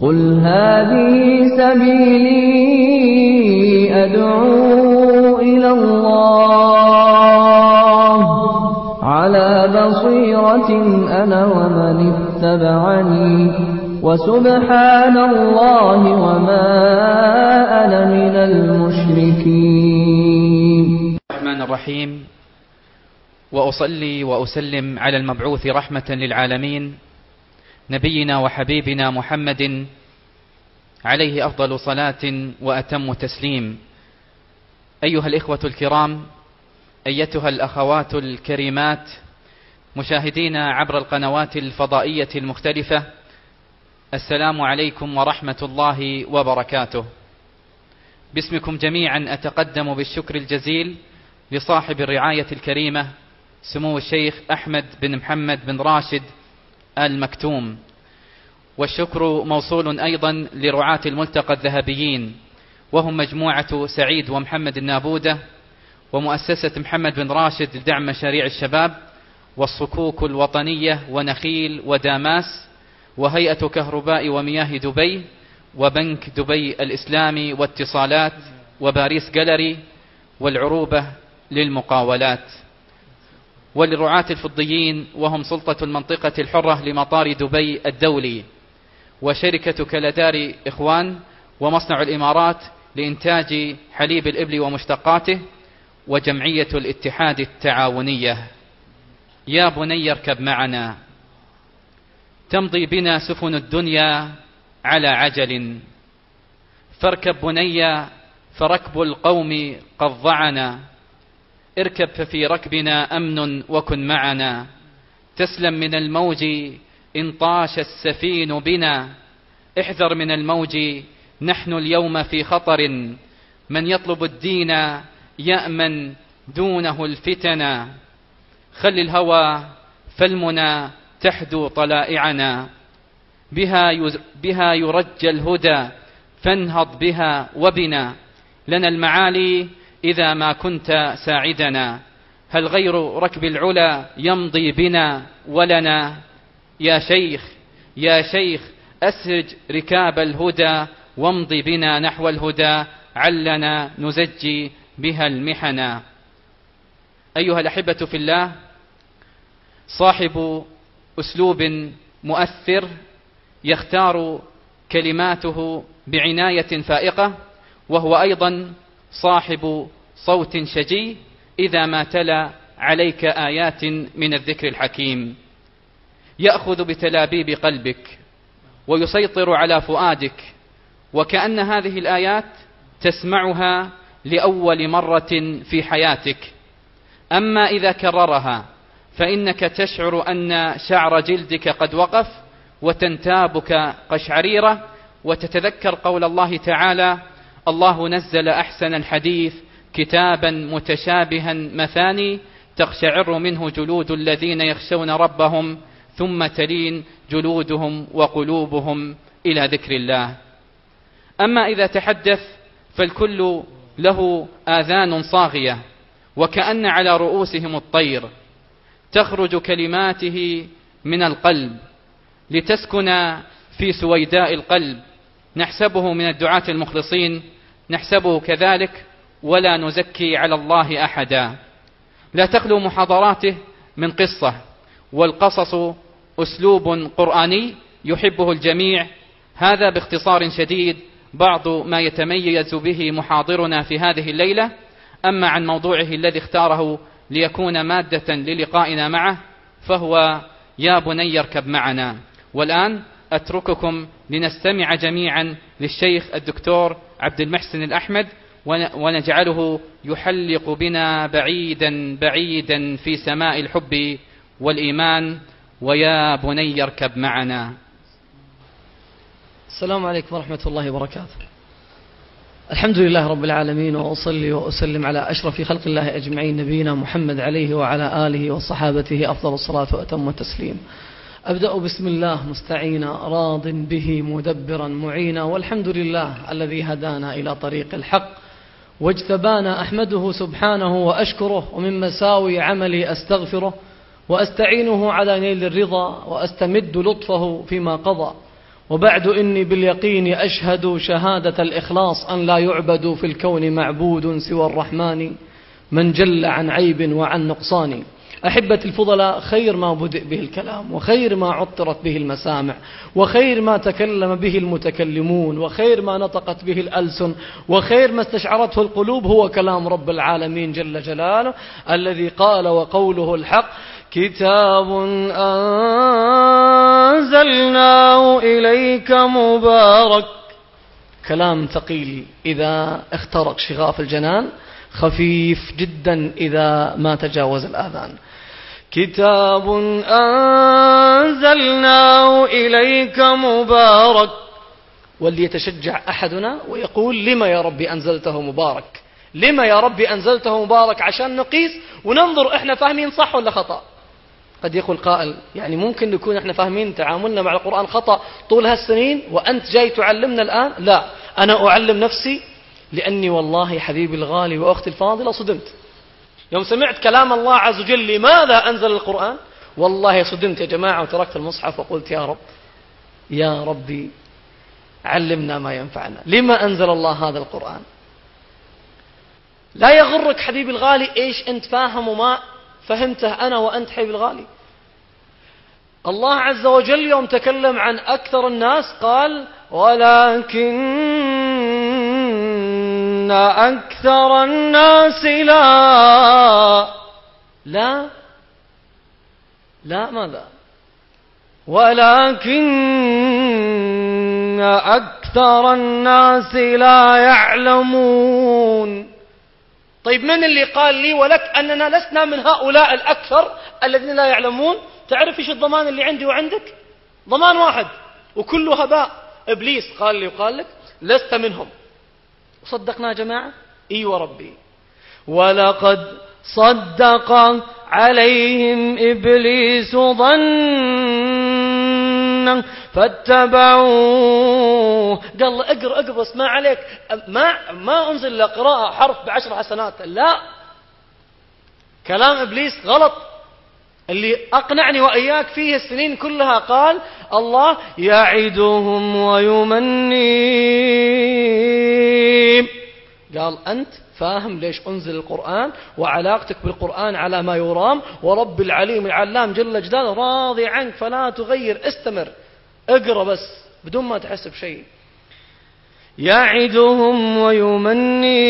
قل هذه سبيلي أدعو إلى الله على بصيرة أنا ومن اتبعني وسبحان الله وما أنا من المشركين الرحمن الرحيم. وأصلي وأسلم على المبعوث رحمة للعالمين. نبينا وحبيبنا محمد عليه أفضل صلاة وأتم تسليم. أيها الإخوة الكرام أيتها الأخوات الكريمات مشاهدينا عبر القنوات الفضائية المختلفة السلام عليكم ورحمة الله وبركاته. باسمكم جميعا أتقدم بالشكر الجزيل لصاحب الرعاية الكريمة سمو الشيخ أحمد بن محمد بن راشد المكتوم والشكر موصول أيضا لرعاة الملتقى الذهبيين وهم مجموعة سعيد ومحمد النابودة ومؤسسة محمد بن راشد لدعم مشاريع الشباب والصكوك الوطنية ونخيل وداماس وهيئة كهرباء ومياه دبي وبنك دبي الإسلامي واتصالات وباريس جالري والعروبة للمقاولات. وللرعاة الفضيين وهم سلطة المنطقة الحرة لمطار دبي الدولي. وشركة كلدار إخوان ومصنع الإمارات لإنتاج حليب الإبل ومشتقاته وجمعية الاتحاد التعاونية. يا بني اركب معنا. تمضي بنا سفن الدنيا على عجل. فاركب بني فركب القوم قد ضعنا. اركب ففي ركبنا أمن وكن معنا. تسلم من الموج إن طاش السفين بنا احذر من الموج نحن اليوم في خطر. من يطلب الدين يأمن دونه الفتنا خل الهوى فالمنى تحدو طلائعنا. بها بها يرجى الهدى فانهض بها وبنا. لنا المعالي إذا ما كنت ساعدنا. هل غير ركب العلا يمضي بنا ولنا؟ يا شيخ يا شيخ أسرج ركاب الهدى وامضي بنا نحو الهدى علنا نزجي بها المحنا أيها الأحبة في الله صاحب أسلوب مؤثر يختار كلماته بعناية فائقة وهو أيضا صاحب صوت شجي إذا ما تلا عليك آيات من الذكر الحكيم. يأخذ بتلابيب قلبك ويسيطر على فؤادك وكأن هذه الآيات تسمعها لأول مرة في حياتك. أما إذا كررها فإنك تشعر أن شعر جلدك قد وقف وتنتابك قشعريرة وتتذكر قول الله تعالى الله نزل أحسن الحديث كتابا متشابها مثاني تقشعر منه جلود الذين يخشون ربهم ثم تلين جلودهم وقلوبهم إلى ذكر الله. أما إذا تحدث فالكل له آذان صاغية وكأن على رؤوسهم الطير. تخرج كلماته من القلب لتسكن في سويداء القلب. نحسبه من الدعاة المخلصين نحسبه كذلك ولا نزكي على الله أحدا. لا تخلو محاضراته من قصة والقصص أسلوب قرآني يحبه الجميع. هذا باختصار شديد بعض ما يتميز به محاضرنا في هذه الليلة. أما عن موضوعه الذي اختاره ليكون مادة للقائنا معه فهو يا بني اركب معنا. والآن أترككم لنستمع جميعا للشيخ الدكتور عبد المحسن الأحمد ونجعله يحلق بنا بعيدا بعيدا في سماء الحب والإيمان. ويا بني اركب معنا. السلام عليكم ورحمة الله وبركاته. الحمد لله رب العالمين وأصلي وأسلم على أشرف خلق الله أجمعين نبينا محمد عليه وعلى آله وصحابته أفضل الصلاة وأتم التسليم. أبدأ بسم الله مستعينا راض به مدبرا معينا والحمد لله الذي هدانا إلى طريق الحق واجتبانا أحمده سبحانه وأشكره ومن مساوي عملي أستغفره وأستعينه على نيل الرضا وأستمد لطفه فيما قضى. وبعد إني باليقين أشهد شهادة الإخلاص أن لا يعبد في الكون معبود سوى الرحمن من جل عن عيب وعن نقصان. أحبة الفضلاء خير ما بدأ به الكلام وخير ما عطرت به المسامع وخير ما تكلم به المتكلمون وخير ما نطقت به الألسن وخير ما استشعرته القلوب هو كلام رب العالمين جل جلاله الذي قال وقوله الحق. كتاب أنزلناه إليك مبارك. كلام ثقيل إذا اخترق شغاف الجنان خفيف جدا إذا ما تجاوز الآذان. كتاب أنزلناه إليك مبارك. وليتشجع أحدنا ويقول لما يا ربي أنزلته مبارك؟ لما يا ربي أنزلته مبارك عشان نقيس وننظر إحنا فاهمين صح ولا خطأ؟ قد يقول قائل يعني ممكن نكون إحنا فاهمين تعاملنا مع القرآن خطأ طول هالسنين وأنت جاي تعلمنا الآن؟ لا. أنا أعلم نفسي لأني والله حبيبي الغالي وأختي الفاضلة صدمت. يوم سمعت كلام الله عز وجل لماذا أنزل القرآن؟ والله صدمت يا جماعة وتركت المصحف وقلت يا رب يا ربي علمنا ما ينفعنا. لما أنزل الله هذا القرآن؟ لا يغرك حبيبي الغالي إيش أنت فاهم وما فهمته أنا وأنت حبيبي الغالي الله عز وجل يوم تكلم عن أكثر الناس قال ولكن أكثر الناس لا. لا. لا ماذا؟ ولكن أكثر الناس لا يعلمون. طيب من اللي قال لي ولك أننا لسنا من هؤلاء الأكثر الذين لا يعلمون؟ تعرف إيش الضمان اللي عندي وعندك؟ ضمان واحد وكله هباء إبليس قال لي وقال لك لست منهم. صدقنا يا جماعة؟ إي وربي. ولقد صدق عليهم إبليس ظنا فاتبعوه. قال اقرأ اقرأ بس ما عليك. ما ما أنزل لقراءة حرف بعشر حسنات. لا. كلام إبليس غلط. اللي أقنعني وإياك فيه السنين كلها قال الله يعدهم ويمنيم قال أنت فاهم ليش أنزل القرآن وعلاقتك بالقرآن على ما يرام ورب العليم العلام جل جلاله راضي عنك فلا تغير استمر. اقرأ بس بدون ما تحس بشيء. يعدهم ويمنيم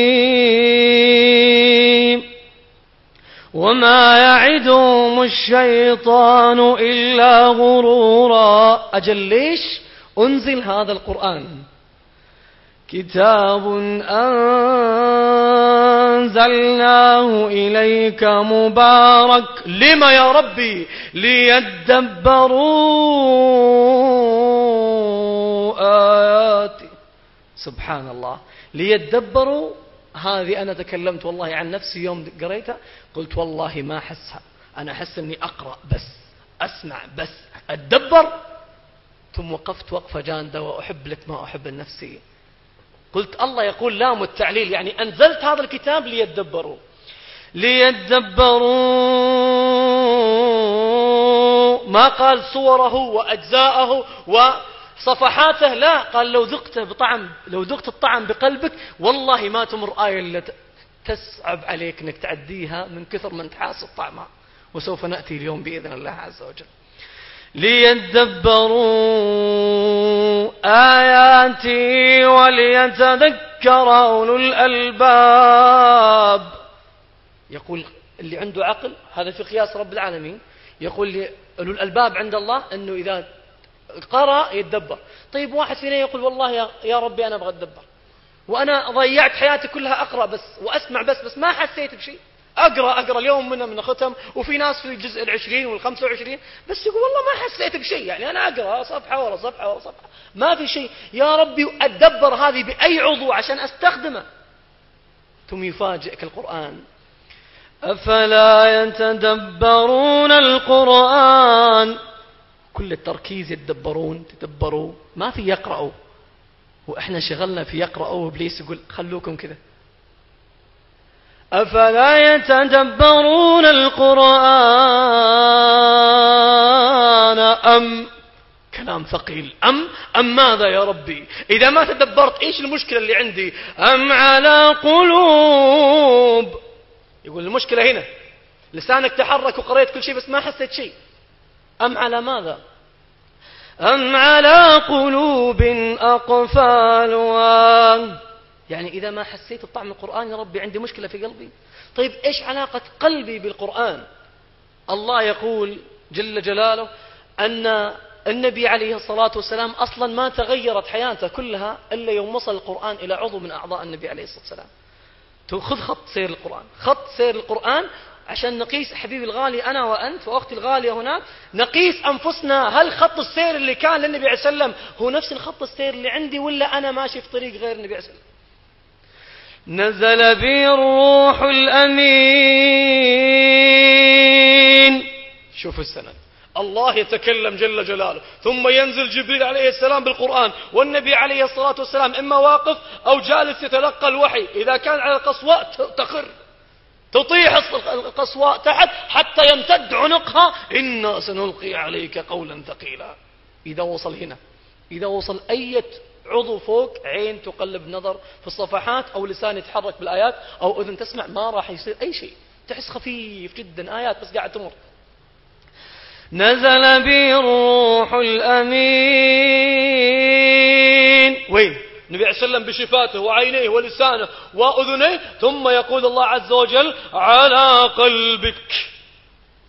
وما يعدهم الشيطان إلا غرورا. أجل ليش أنزل هذا القرآن؟ كتاب أنزلناه إليك مبارك. لما يا ربي؟ ليدبروا آياتي. سبحان الله ليدبروا؟ هذه أنا تكلمت والله عن نفسي يوم قريتها. قلت والله ما أحسها. أنا أحس أني أقرأ بس. أسمع بس. أتدبر ثم وقفت وقفة جاندة وأحب لك ما أحب النفسي قلت الله يقول لام التعليل يعني أنزلت هذا الكتاب ليتدبروا ليتدبروا ما قال صوره وأجزاءه وصفحاته لا قال لو ذقته بطعم لو ذقت الطعم بقلبك والله ما تمر آية إلا تصعب عليك أنك تعديها من كثر ما أنت حاسس طعمها وسوف نأتي اليوم بإذن الله عز وجل. ليدبروا آياتي وليتذكر أولو الألباب. يقول اللي عنده عقل هذا في قياس رب العالمين. يقول أولو الألباب عند الله أنه إذا قرأ يتدبر. طيب واحد فينا يقول والله يا ربي أنا أبغى أتدبر. وأنا ضيعت حياتي كلها أقرأ بس وأسمع بس بس ما حسيت بشيء. أقرأ أقرأ اليوم منه من ختم وفي ناس في الجزء العشرين والخمسة وعشرين بس يقول والله ما حسيت بشيء يعني أنا أقرأ صفحة ورا صفحة ورا صفحة. ما في شيء. يا ربي أتدبر هذه بأي عضو عشان أستخدمه. ثم يفاجئك القرآن. أفلا يتدبرون القرآن؟ كل التركيز يتدبرون تدبروا. ما في يقرأوا. وإحنا شغلنا في يقرأوا وإبليس يقول خلوكم كذا. أفلا يتدبرون القرآن أم؟ كلام ثقيل. أم؟ أم ماذا يا ربي؟ إذا ما تدبرت إيش المشكلة اللي عندي؟ أم على قلوب؟ يقول المشكلة هنا. لسانك تحرك وقريت كل شيء بس ما حسيت شيء. أم على ماذا؟ أم على قلوب أقفالها. يعني إذا ما حسيت بطعم القرآن يا ربي عندي مشكلة في قلبي. طيب إيش علاقة قلبي بالقرآن؟ الله يقول جل جلاله أن النبي عليه الصلاة والسلام أصلا ما تغيرت حياته كلها إلا يوم وصل القرآن إلى عضو من أعضاء النبي عليه الصلاة والسلام. خذ خط سير القرآن. خط سير القرآن عشان نقيس حبيبي الغالي أنا وأنت وأختي الغالية هناك نقيس أنفسنا هل خط السير اللي كان للنبي عليه السلام هو نفس الخط السير اللي عندي ولا أنا ماشي في طريق غير النبي عليه السلام نزل بي الروح الأمين. شوف السند. الله يتكلم جل جلاله. ثم ينزل جبريل عليه السلام بالقرآن. والنبي عليه الصلاة والسلام إما واقف أو جالس يتلقى الوحي. إذا كان على القصواء تخر تطيح القصواء تحت حتى يمتد عنقها. إنا سنلقي عليك قولا ثقيلا. إذا وصل هنا. إذا وصل أية عضو فوق عين تقلب نظر في الصفحات أو لسان يتحرك بالآيات أو أذن تسمع ما راح يصير أي شيء. تحس خفيف جدا آيات بس قاعد تمر. نزل بي الروح الأمين. وين؟ النبي عليه وسلم بشفاته وعينيه ولسانه وأذنيه ثم يقول الله عز وجل على قلبك.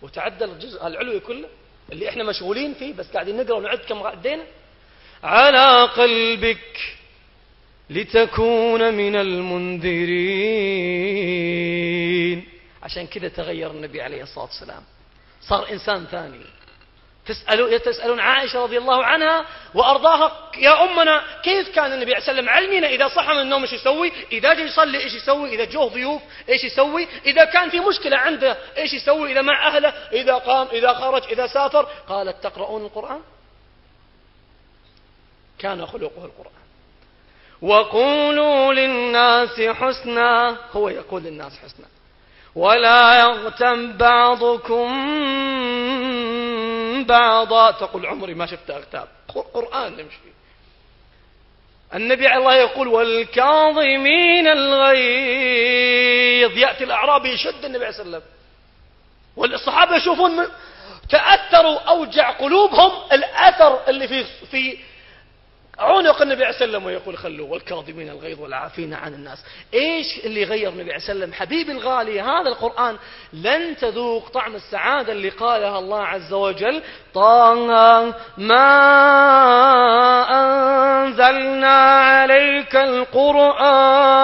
وتعدل الجزء العلوي كله اللي إحنا مشغولين فيه بس قاعدين نقرأ ونعد كم عدينا على قلبك لتكون من المنذرين. عشان كذا تغير النبي عليه الصلاة والسلام. صار إنسان ثاني. تسألون, تسألون عائشة رضي الله عنها وأرضاها يا أمنا كيف كان النبي عليه وسلم علمنا إذا صحى من النوم إيش يسوي؟ إذا جاء يصلي إيش يسوي؟ إذا جوه ضيوف إيش يسوي؟ إذا كان في مشكلة عنده إيش يسوي؟ إذا مع أهله إذا قام إذا خرج إذا سافر. قالت تقرؤون القرآن؟ كان خلقه القرآن. وقولوا للناس حسنا هو يقول للناس حسنا. ولا يغتب بعضكم بعضا. تقول عمري ما شفت أغتاب. قرآن نمشي النبي عليه الله يقول والكاظمين الغيظ. يأتي الأعرابي يشد النبي عليه وسلم والصحابة يشوفون تأثروا أوجع قلوبهم الأثر اللي في في عنق النبي عليه وسلم ويقول خلوا والكاظمين الغيظ والعافين عن الناس. إيش اللي غير النبي عليه وسلم حبيبي الغالي هذا القرآن لن تذوق طعم السعادة اللي قالها الله عز وجل. طه ما أنزلنا عليك القرآن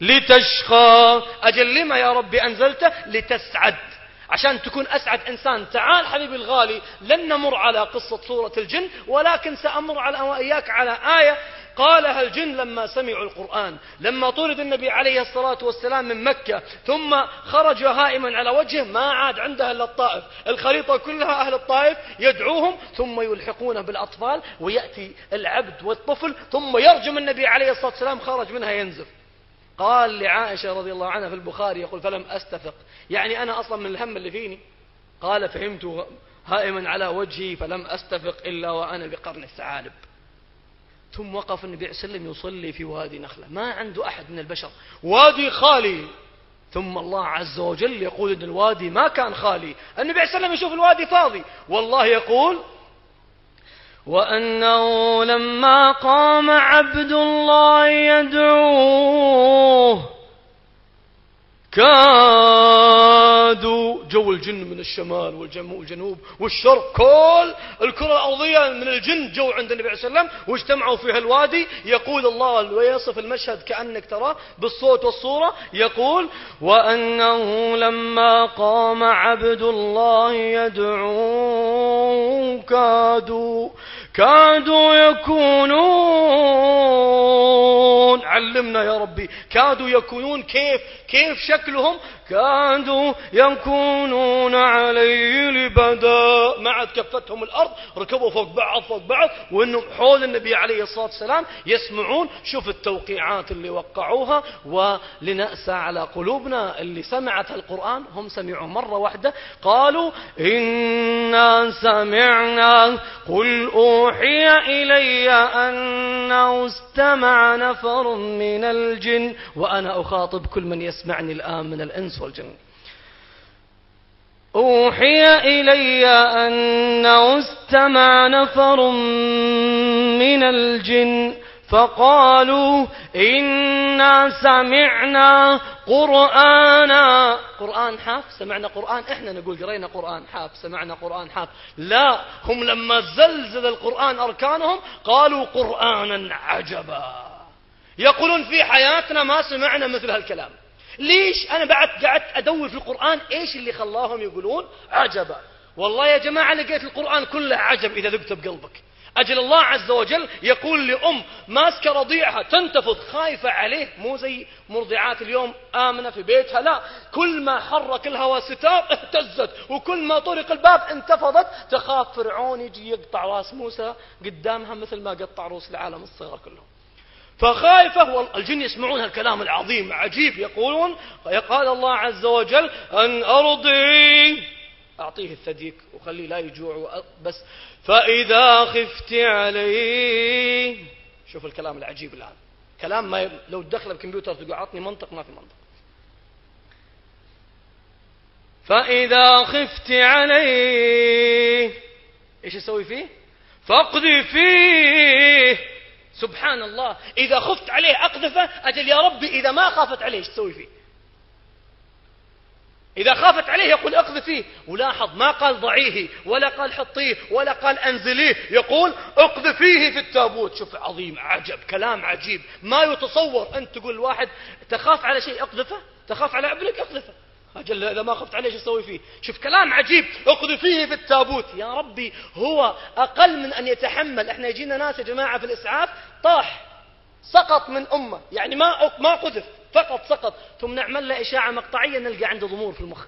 لتشقى. أجل لما يا ربي أنزلته؟ لتسعد. عشان تكون أسعد إنسان. تعال حبيبي الغالي لن نمر على قصة سورة الجن ولكن سأمر على وإياك على آية قالها الجن لما سمعوا القرآن لما طرد النبي عليه الصلاة والسلام من مكة ثم خرج هائما على وجهه ما عاد عنده إلا الطائف. الخريطة كلها أهل الطائف يدعوهم ثم يلحقونه بالأطفال ويأتي العبد والطفل ثم يرجم النبي عليه الصلاة والسلام خرج منها ينزف. قال لعائشة رضي الله عنها في البخاري يقول فلم أستفق. يعني أنا أصلا من الهم اللي فيني. قال فهمت هائما على وجهي فلم أستفق إلا وأنا بقرن الثعالب. ثم وقف النبي عليه وسلم يصلي في وادي نخلة. ما عنده أحد من البشر. وادي خالي. ثم الله عز وجل يقول إن الوادي ما كان خالي. النبي عليه وسلم يشوف الوادي فاضي. والله يقول وأنه لما قام عبد الله يدعوه كادوا جو الجن من الشمال والجنوب والشرق. كل الكرة الأرضية من الجن جو عند النبي عليه وسلم واجتمعوا في هالوادي. يقول الله ويصف المشهد كأنك تراه بالصوت والصورة. يقول وأنه لما قام عبد الله يدعوه كادوا كادوا يكونون. علمنا يا ربي كادوا يكونون. كيف؟ كيف شكلهم؟ كادوا يكونون علي لبدا. ما عاد كفتهم الأرض ركبوا فوق بعض فوق بعض وإنهم حول النبي عليه الصلاة والسلام يسمعون. شوف التوقيعات اللي وقعوها ولنأسى على قلوبنا اللي سمعت القرآن. هم سمعوا مرة واحدة قالوا إنا سمعنا قل أوحي إلي أنه استمع نفر من الجن وأنا أخاطب كل من يسمعني الآن من الإنس والجن. أوحي إلي أنه استمع نفر من الجن فقالوا إنا سمعنا قرآنا. قرآن حاف؟ سمعنا قرآن؟ إحنا نقول قرينا قرآن حاف سمعنا قرآن حاف. لا هم لما زلزل القرآن أركانهم قالوا قرآنا عجبا. يقولون في حياتنا ما سمعنا مثل هالكلام. ليش أنا بعد قعدت أدور في القرآن؟ إيش اللي خلاهم يقولون عجبا؟ والله يا جماعة لقيت القرآن كله عجب إذا ذقته بقلبك. أجل الله عز وجل يقول لأم ماسكة رضيعها تنتفض خايفة عليه مو زي مرضعات اليوم آمنة في بيتها لا كل ما حرك الهواء ستار اهتزت وكل ما طرق الباب انتفضت تخاف فرعون يجي يقطع رأس موسى قدامها مثل ما قطع روس العالم الصغار كلهم. فخايفة والجن يسمعون هالكلام العظيم عجيب يقولون قال الله عز وجل أن أرضي أعطيه الثديك وخليه لا يجوع بس فإذا خفت عليه. شوف الكلام العجيب الآن. كلام ما. لو تدخل الكمبيوتر تقول عطني منطق ما في منطق. فإذا خفت عليه إيش يسوي فيه؟ فاقذي فيه. سبحان الله. إذا خفت عليه أقذفه أجل يا ربي إذا ما خافت عليه إيش تسوي فيه؟ إذا خافت عليه يقول اقذفيه ولاحظ ما قال ضعيه ولا قال حطيه ولا قال أنزليه. يقول اقذفيه في التابوت. شوف عظيم عجب كلام عجيب. ما يتصور أنت تقول واحد تخاف على شيء اقذفه؟ تخاف على ابنك اقذفه. أجل إذا ما خفت عليه شو تسوي فيه؟ شوف كلام عجيب. اقذفيه في التابوت. يا ربي هو أقل من أن يتحمل. إحنا يجينا ناس يا جماعة في الإسعاف طاح سقط من أمة. يعني ما ما قذف. فقط سقط ثم نعمل له إشاعة مقطعية نلقى عنده ضمور في المخ.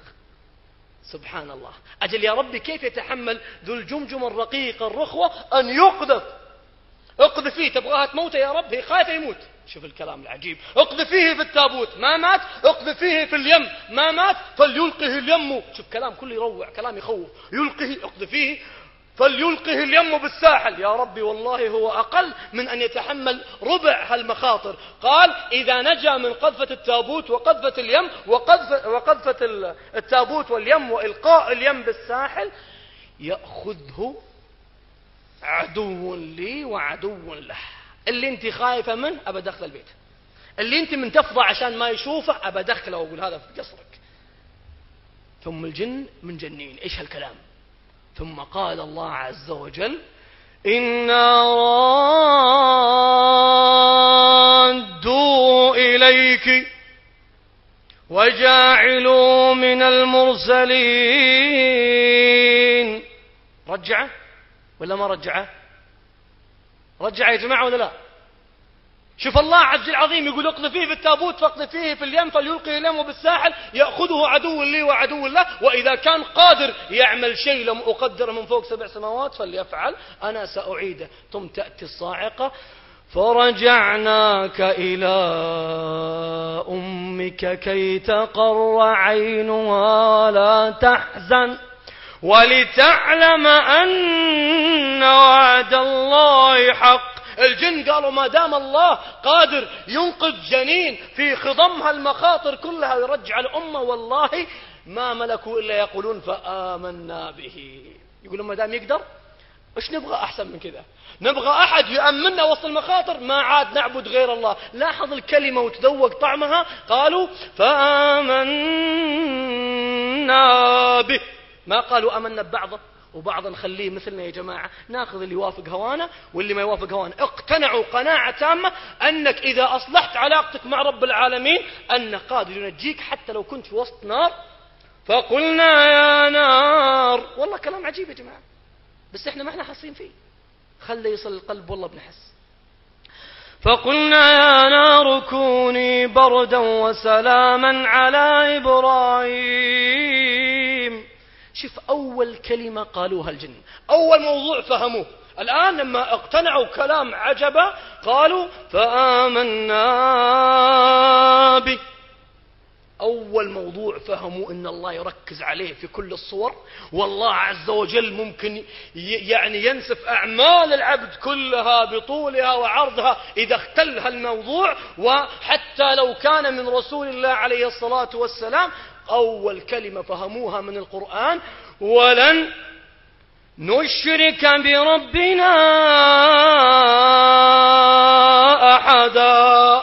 سبحان الله. أجل يا ربي كيف يتحمل ذو الجمجم الرقيق الرخوة أن يقذف؟ اقذفيه تبغاها تموته يا رب هي خايفة يموت. شوف الكلام العجيب. اقذفيه في التابوت ما مات. اقذفيه في اليم ما مات. فليلقه اليم. شوف كلام كله يروع كلام يخوف. يلقه اقذفيه فليلقه اليم بالساحل. يا ربي والله هو أقل من أن يتحمل ربع هالمخاطر. قال إذا نجا من قذفة التابوت وقذفة اليم وقذفة, وقذفة التابوت واليم وإلقاء اليم بالساحل يأخذه عدو لي وعدو له. اللي أنت خايفة منه أبى دخل البيت. اللي أنت من تفضى عشان ما يشوفه أبى دخله وأقول هذا في قصرك. ثم الجن من جنين إيش هالكلام؟ ثم قال الله عز وجل إنا رادوا إليك وجاعلوا من المرسلين. رجعه ولا ما رجعه؟ رجع يا جماعة ولا لا؟ شوف الله عز العظيم يقول اقذفيه في التابوت فاقذفيه في اليم فليلقي اليم بالساحل يأخذه عدو لي وعدو له وإذا كان قادر يعمل شيء لم أقدر من فوق سبع سماوات فليفعل أنا سأعيده. ثم تأتي الصاعقة فرجعناك إلى أمك كي تقر عينها ولا تحزن ولتعلم أن وعد الله حق. الجن قالوا ما دام الله قادر ينقذ جنين في خضمها المخاطر كلها ويرجع الأمة والله ما ملكوا إلا يقولون فآمنا به. يقولون ما دام يقدر إيش نبغى أحسن من كذا؟ نبغى أحد يأمننا وسط المخاطر ما عاد نعبد غير الله. لاحظ الكلمة وتذوق طعمها قالوا فآمنا به. ما قالوا أمنا ببعضه وبعض نخليه مثلنا يا جماعة ناخذ اللي يوافق هوانا واللي ما يوافق هوانا. اقتنعوا قناعة تامة أنك إذا أصلحت علاقتك مع رب العالمين أنه قادر ينجيك حتى لو كنت في وسط نار. فقلنا يا نار. والله كلام عجيب يا جماعة بس إحنا ما إحنا حاسين فيه. خلي يصل القلب والله بنحس. فقلنا يا نار كوني بردا وسلاما على إبراهيم. شوف أول كلمة قالوها الجن. أول موضوع فهموه. الآن لما اقتنعوا كلام عجبا قالوا فآمنا به. أول موضوع فهموا أن الله يركز عليه في كل الصور. والله عز وجل ممكن يعني ينسف أعمال العبد كلها بطولها وعرضها إذا اختل هالموضوع. وحتى لو كان من رسول الله عليه الصلاة والسلام أول كلمة فهموها من القرآن ولن نشرك بربنا أحدا.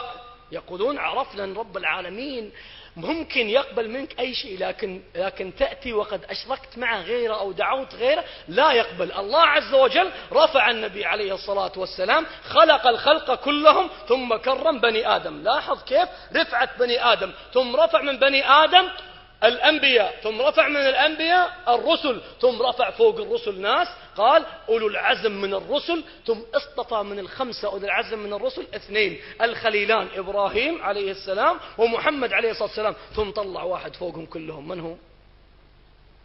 يقولون عرفنا رب العالمين ممكن يقبل منك أي شيء لكن, لكن تأتي وقد أشركت معه غيره أو دعوت غيره لا يقبل. الله عز وجل رفع النبي عليه الصلاة والسلام خلق الخلق كلهم ثم كرم بني آدم. لاحظ كيف؟ رفعت بني آدم. ثم رفع من بني آدم الأنبياء ثم رفع من الأنبياء الرسل ثم رفع فوق الرسل ناس قال أولو العزم من الرسل ثم اصطفى من الخمسة أولو العزم من الرسل اثنين الخليلان إبراهيم عليه السلام ومحمد عليه الصلاة والسلام ثم طلع واحد فوقهم كلهم من هو؟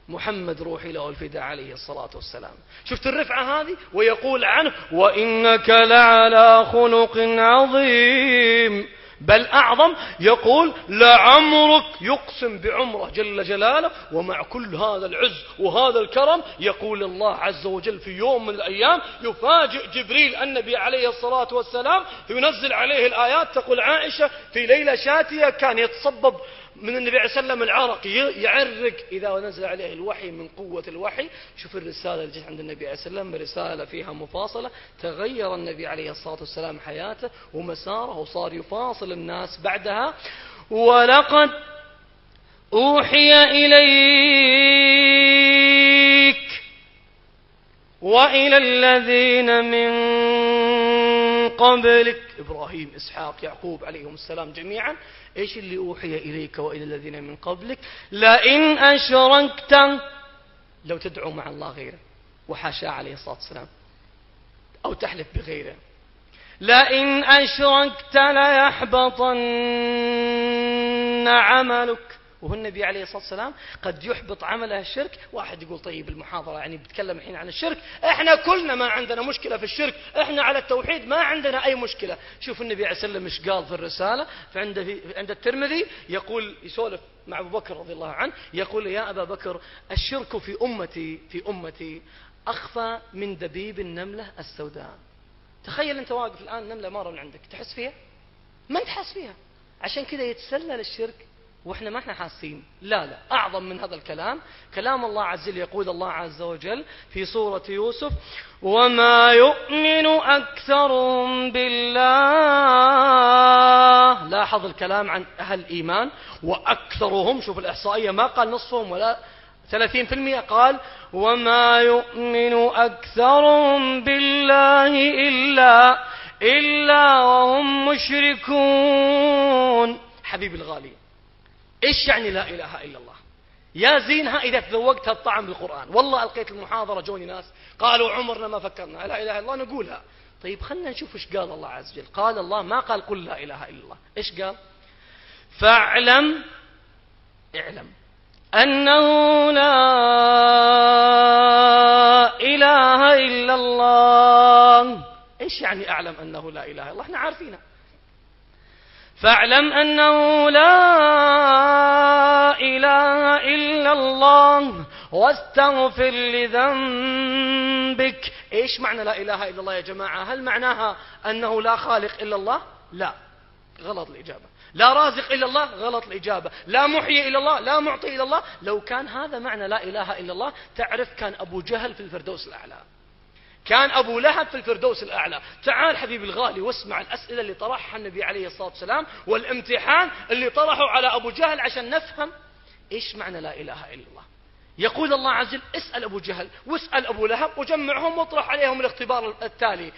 محمد روحي له الفداء عليه الصلاة والسلام. شفت الرفعة هذه؟ ويقول عنه وإنك لعلى خلق عظيم. بل أعظم يقول لعمرك يقسم بعمرة جل جلاله ومع كل هذا العز وهذا الكرم يقول الله عز وجل في يوم من الأيام يفاجئ جبريل النبي عليه الصلاة والسلام ينزل عليه الآيات تقول عائشة في ليلة شاتية كان يتصبب من النبي عليه وسلم العرق يعرق. إذا نزل عليه الوحي من قوة الوحي شوف الرسالة اللي جت عند النبي عليه وسلم رسالة فيها مفاصلة. تغير النبي عليه الصلاة والسلام حياته ومساره وصار يفاصل الناس بعدها. ولقد أوحي إليك وإلى الذين من قبلك. إبراهيم إسحاق يعقوب عليهم السلام جميعا. إيش اللي أوحي إليك وإلى الذين من قبلك؟ لئن أشركت لو تدعو مع الله غيره وحاشا عليه الصلاة والسلام أو تحلف بغيره. لئن أشركت ليحبطن عملك. وهو النبي عليه الصلاة والسلام قد يحبط عمله الشرك. واحد يقول طيب المحاضرة يعني بتكلم الحين عن الشرك. إحنا كلنا ما عندنا مشكلة في الشرك. إحنا على التوحيد ما عندنا أي مشكلة. شوف النبي عليه السلام إيش قال في الرسالة. فعند في عند الترمذي يقول يسولف مع أبو بكر رضي الله عنه يقول يا أبا بكر الشرك في أمتي في أمتي أخفى من دبيب النملة السوداء. تخيل أنت واقف الآن نملة مارة من عندك تحس فيها؟ ما تحس فيها. عشان كذا يتسلل الشرك وإحنا ما إحنا حاسين. لا لا أعظم من هذا الكلام. كلام الله عز وجل يقول الله عز وجل في سورة يوسف وما يؤمن أكثرهم بالله. لاحظ الكلام عن أهل الإيمان وأكثرهم شوف الإحصائية ما قال نصفهم ولا ثلاثين في المئة قال وما يؤمن أكثرهم بالله إلا إلا وهم مشركون. حبيبي الغالي إيش يعني لا إله إلا الله؟ يا زينها إذا تذوقت الطعم بالقرآن. والله ألقيت المحاضرة جوني ناس قالوا عمرنا ما فكرنا. لا إله إلا الله نقولها. طيب خلنا نشوف إيش قال الله عز وجل. قال الله ما قال قل لا إله إلا الله. إيش قال؟ فاعلم اعلم أنه لا إله إلا الله. إيش يعني أعلم أنه لا إله إلا الله؟ إحنا عارفينها فاعلم أنه لا إله إلا الله واستغفر لذنبك. إيش معنى لا إله إلا الله يا جماعة؟ هل معناها أنه لا خالق إلا الله؟ لا. غلط الإجابة. لا رازق إلا الله؟ غلط الإجابة. لا محيي إلا الله؟ لا معطي إلا الله؟ لو كان هذا معنى لا إله إلا الله تعرف كان أبو جهل في الفردوس الأعلى. كان أبو لهب في الفردوس الأعلى. تعال حبيبي الغالي واسمع الأسئلة اللي طرحها النبي عليه الصلاة والسلام والامتحان اللي طرحوا على أبو جهل عشان نفهم إيش معنى لا إله إلا الله. يقول الله عز وجل اسأل أبو جهل واسأل أبو لهب وجمعهم واطرح عليهم الاختبار التالي.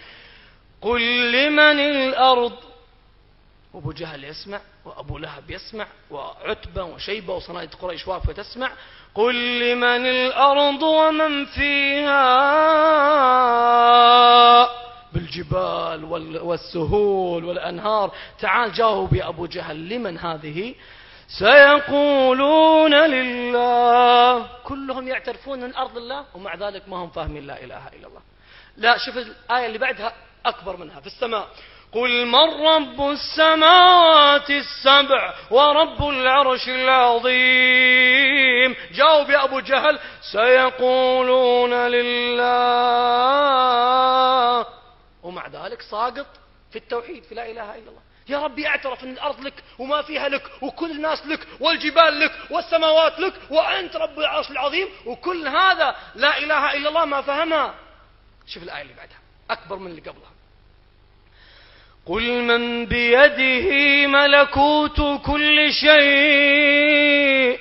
قل لمن الأرض وابو جهل يسمع وابو لهب يسمع وعتبة وشيبة وصناديد قريش واقفه تسمع. قل لمن الأرض ومن فيها؟ بالجبال والسهول والأنهار. تعال جاوب يا أبو جهل لمن هذه؟ سيقولون لله. كلهم يعترفون أن الأرض الله ومع ذلك ما هم فاهمين لا إله إلا الله. لا شوف الآية اللي بعدها أكبر منها في السماء. قل من رب السماوات السبع ورب العرش العظيم. جاوب يا أبو جهل سيقولون لله. ومع ذلك ساقط في التوحيد في لا إله إلا الله. يا ربي اعترف إن الأرض لك وما فيها لك وكل الناس لك والجبال لك والسماوات لك وأنت رب العرش العظيم وكل هذا لا إله إلا الله ما فهمها. شوف الآية اللي بعدها أكبر من اللي قبلها. قل من بيده ملكوت كل شيء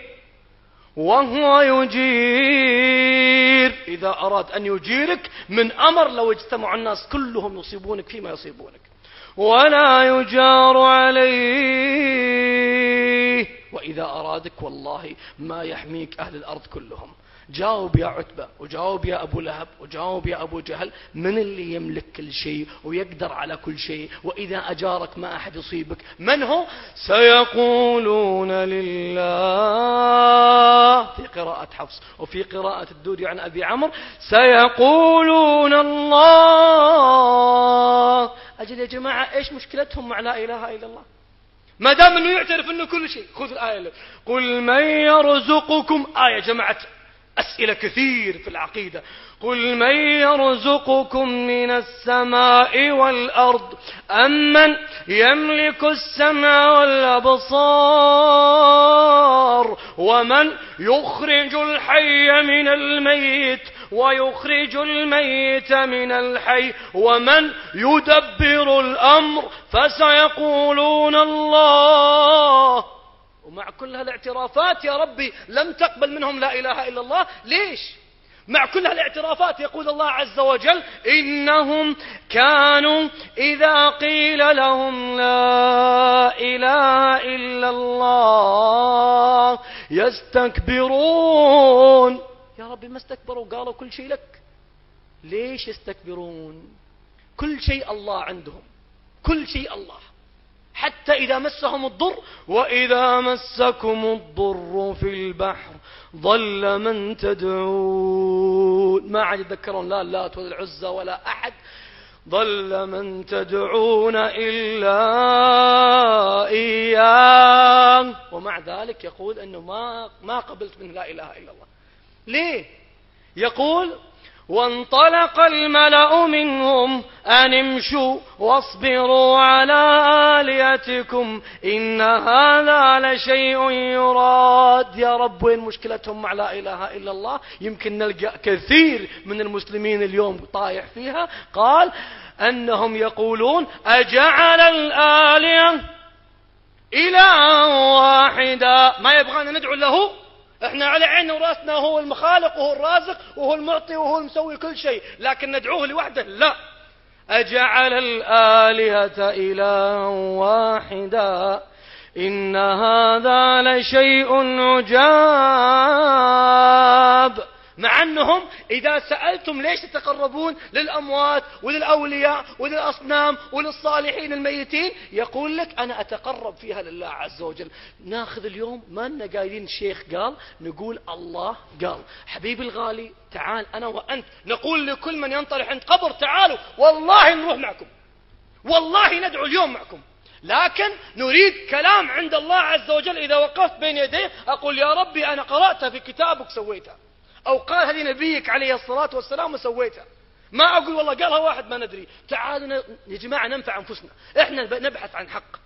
وهو يجير. إذا أراد أن يجيرك من أمر لو اجتمع الناس كلهم يصيبونك فيما يصيبونك. ولا يجار عليه. وإذا أرادك والله ما يحميك أهل الأرض كلهم. جاوب يا عتبة وجاوب يا أبو لهب وجاوب يا أبو جهل من اللي يملك كل شيء ويقدر على كل شيء؟ وإذا أجارك ما أحد يصيبك من هو؟ سيقولون لله. في قراءة حفص وفي قراءة الدودي عن أبي عمرو سيقولون الله. أجل يا جماعة إيش مشكلتهم مع لا إله إلا الله؟ ما دام إنه يعترف إنه كل شيء خذ الآية قل من يرزقكم إيه جماعة أسئلة كثير في العقيدة. قل من يرزقكم من السماء والأرض أمن يملك السمع والأبصار ومن يخرج الحي من الميت ويخرج الميت من الحي ومن يدبر الأمر فسيقولون الله ومع كل هالاعترافات يا ربي لم تقبل منهم لا إله إلا الله. ليش؟ مع كل هالاعترافات يقول الله عز وجل إنهم كانوا إذا قيل لهم لا إله إلا الله يستكبرون. يا ربي ما استكبروا قالوا كل شيء لك. ليش يستكبرون؟ كل شيء الله عندهم. كل شيء الله. حتى إذا مسهم الضر وإذا مسكم الضر في البحر ضل من تدعون. ما عاد يتذكرون لا اللات ولا العزى ولا أحد. ضل من تدعون إلا إياه. ومع ذلك يقول أنه ما, ما قبلت منه لا إله إلا الله. ليه؟ يقول وانطلق الملأ منهم أن امشوا واصبروا على آليتكم إن هذا لشيء يراد. يا رب وين مشكلتهم مع لا إله إلا الله؟ يمكن نلقى كثير من المسلمين اليوم طايح فيها. قال أنهم يقولون أجعل الآلية إلها واحدا. ما يبغانا ندعو له؟ إحنا على عيننا وراسنا هو المخالق وهو الرازق وهو المعطي وهو المسوي كل شيء لكن ندعوه لوحده؟ لا. أجعل الآلهة إلها واحدا إن هذا لشيء عجاب. مع أنهم إذا سألتم ليش تتقربون للأموات وللأولياء وللأصنام وللصالحين الميتين يقول لك أنا أتقرب فيها لله عز وجل. ناخذ اليوم ما لنا قايلين الشيخ قال نقول الله قال. حبيبي الغالي تعال أنا وأنت نقول لكل من ينطرح عند قبر تعالوا والله نروح معكم. والله ندعو اليوم معكم. لكن نريد كلام عند الله عز وجل. إذا وقفت بين يديه أقول يا ربي أنا قرأتها في كتابك سويتها أو قال هذه نبيك عليه الصلاة والسلام وسويتها. ما أقول والله قالها واحد ما ندري. تعالوا يا جماعة ننفع أنفسنا. إحنا نبحث عن حق.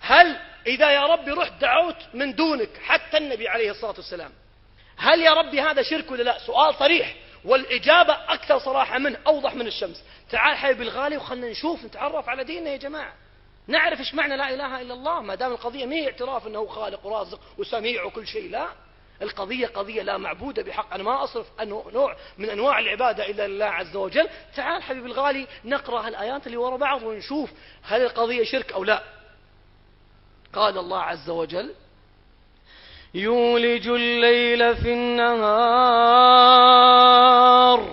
هل إذا يا ربي رحت دعوت من دونك حتى النبي عليه الصلاة والسلام هل يا ربي هذا شرك ولا لا؟ سؤال صريح. والإجابة أكثر صراحة منه أوضح من الشمس. تعال حبيبي الغالي وخلنا نشوف نتعرف على ديننا يا جماعة. نعرف إيش معنى لا إله إلا الله. ما دام القضية ما هي اعتراف أنه خالق ورازق وسميع وكل شيء لا. القضية قضية لا معبودة بحق. أنا ما أصرف نوع من أنواع العبادة إلا لله عز وجل. تعال حبيبي الغالي نقرأ الآيات اللي وراء بعض ونشوف هل القضية شرك أو لا. قال الله عز وجل يولج الليل في النهار.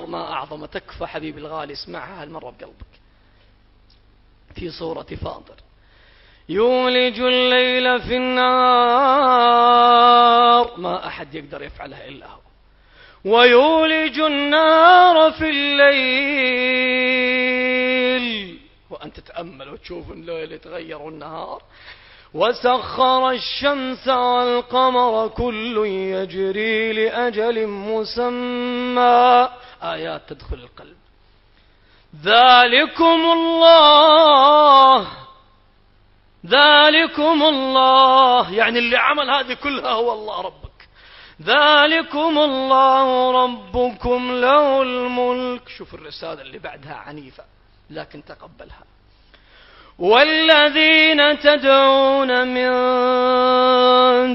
ما أعظم تكفى حبيبي الغالي اسمعها هالمرة بقلبك. في سورة فاطر. يولج الليل في النار ما أحد يقدر يفعلها إلا هو. ويولج النار في الليل. وأنت تتأمل وتشوف الليل يتغير النهار وسخر الشمس والقمر كل يجري لأجل مسمى. آيات تدخل القلب. ذلكم الله. ذلكم الله يعني اللي عمل هذه كلها هو الله ربك. ذلكم الله ربكم له الملك. شوف الرسالة اللي بعدها عنيفة لكن تقبلها. والذين تدعون من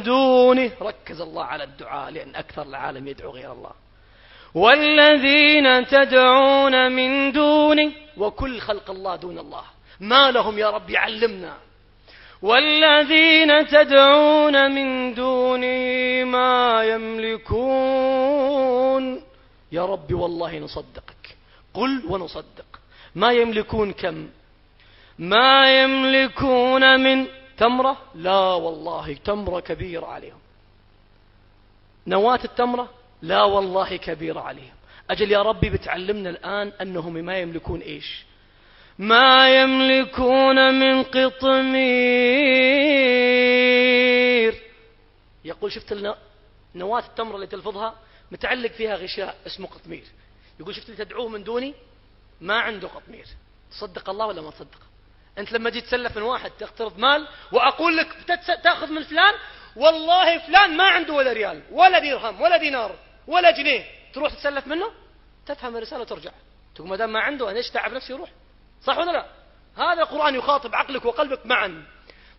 دونه ركز الله على الدعاء لأن أكثر العالم يدعو غير الله. والذين تدعون من دونه وكل خلق الله دون الله. ما لهم يا رب علمنا والذين تدعون من دونه ما يملكون. يا رب والله نصدقك. قل ونصدق. ما يملكون كم؟ ما يملكون من تمرة؟ لا والله تمرة كبيرة عليهم. نواة التمرة؟ لا والله كبيرة عليهم. أجل يا ربي بتعلمنا الآن أنهم ما يملكون إيش؟ ما يملكون من قطمير. يقول شفت نواة التمرة اللي تلفظها؟ متعلق فيها غشاء اسمه قطمير. يقول شفت اللي تدعوه من دوني؟ ما عنده قطمير. تصدق الله ولا ما تصدق؟ أنت لما جيت تسلف من واحد تقترض مال وأقول لك تأخذ من فلان؟ والله فلان ما عنده ولا ريال ولا درهم ولا دينار ولا جنيه. تروح تسلف منه؟ تفهم الرسالة وترجع. تقول ما دام ما عنده أنا إيش تعب نفسي يروح؟ صح ولا لا؟ هذا القرآن يخاطب عقلك وقلبك معا.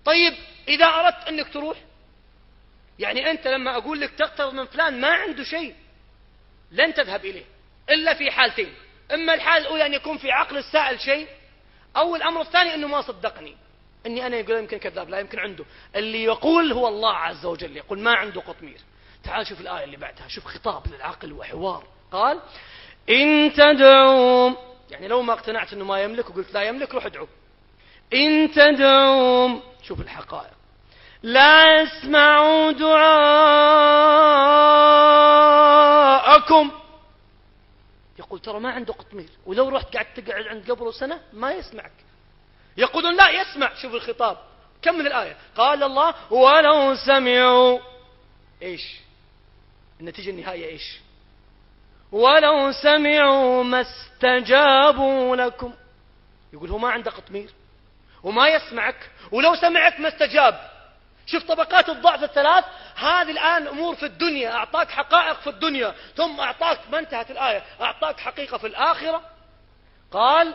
طيب إذا أردت أنك تروح يعني أنت لما أقول لك تقترض من فلان ما عنده شيء لن تذهب إليه إلا في حالتين. إما الحالة الأولى أن يكون في عقل السائل شيء أو الأمر الثاني أنه ما صدقني. أني أنا يقول يمكن كذاب لا يمكن عنده. اللي يقول هو الله عز وجل يقول ما عنده قطمير. تعال شوف الآية اللي بعدها شوف خطاب للعقل وحوار. قال إن تدعوم يعني لو ما اقتنعت أنه ما يملك وقلت لا يملك روح ادعو. إن تدعوم شوف الحقائق. لا يسمعوا دعاءكم. يقول ترى ما عنده قطمير ولو رحت قعدت تقعد عند قبره سنة ما يسمعك. يقولون لا يسمع. شوف الخطاب. كم من الآية؟ قال الله ولو سمعوا. إيش؟ النتيجة النهائية إيش؟ ولو سمعوا ما استجابوا لكم. يقول هو ما عنده قطمير وما يسمعك ولو سمعك ما استجاب. شوف طبقات الضعف الثلاث هذه الآن أمور في الدنيا أعطاك حقائق في الدنيا ثم أعطاك ما انتهت الآية أعطاك حقيقة في الآخرة. قال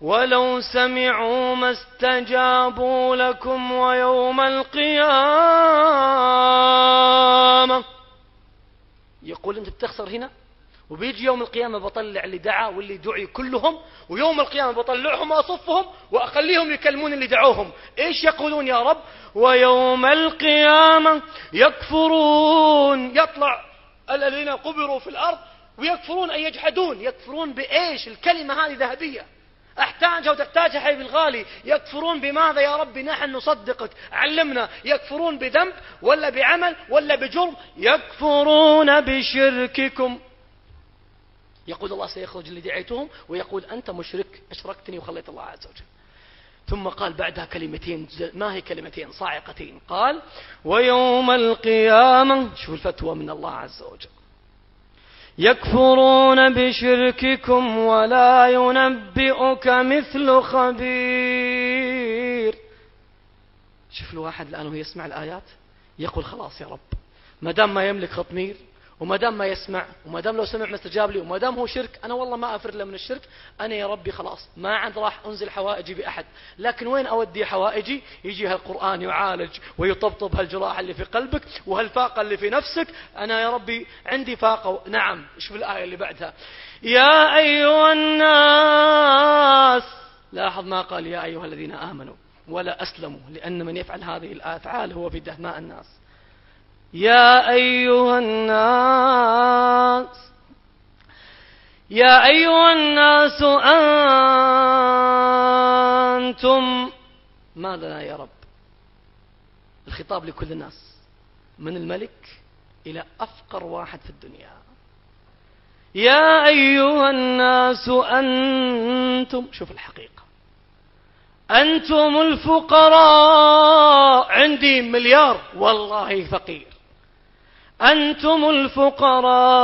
ولو سمعوا ما استجابوا لكم ويوم القيامة. يقول أنت بتخسر هنا؟ وبيجي يوم القيامة بطلع اللي دعا واللي دعي كلهم ويوم القيامة بطلعهم وأصفهم وأخليهم يكلمون اللي دعوهم. إيش يقولون يا رب؟ ويوم القيامة يكفرون. يطلع الذين قبروا في الأرض ويكفرون أي يجحدون. يكفرون بإيش؟ الكلمة هذه ذهبية. احتاجها وتحتاجها حبيب الغالي يكفرون بماذا يا ربي نحن نصدقك. علمنا. يكفرون بذنب ولا بعمل ولا بجرم. يكفرون بشرككم. يقول الله سيخرج اللي دعيتهم ويقول أنت مشرك أشركتني وخليت الله عز وجل. ثم قال بعدها كلمتين ما هي كلمتين؟ صاعقتين. قال ويوم القيامة شوف الفتوى من الله عز وجل؟ يكفرون بشرككم ولا ينبئك مثل خبير. شوف الواحد الآن وهو يسمع الآيات يقول خلاص يا رب ما دام ما يملك خطمير وما دام ما يسمع وما دام لو سمع ما استجاب لي وما دام هو شرك أنا والله ما أفر له من الشرك. أنا يا ربي خلاص ما عاد راح أنزل حوائجي بأحد. لكن وين أودي حوائجي؟ يجي هالقرآن يعالج ويطبطب هالجراح اللي في قلبك وهالفاقة اللي في نفسك. أنا يا ربي عندي فاقة نعم شوف الآية اللي بعدها؟ يا أيها الناس لاحظ ما قال يا أيها الذين آمنوا ولا أسلموا لأن من يفعل هذه الأفعال هو في دهماء الناس. يا أيها الناس يا أيها الناس أنتم ما لنا يا رب؟ الخطاب لكل الناس من الملك إلى أفقر واحد في الدنيا. يا أيها الناس أنتم شوف الحقيقة أنتم الفقراء عندي مليار والله فقير. أنتم الفقراء.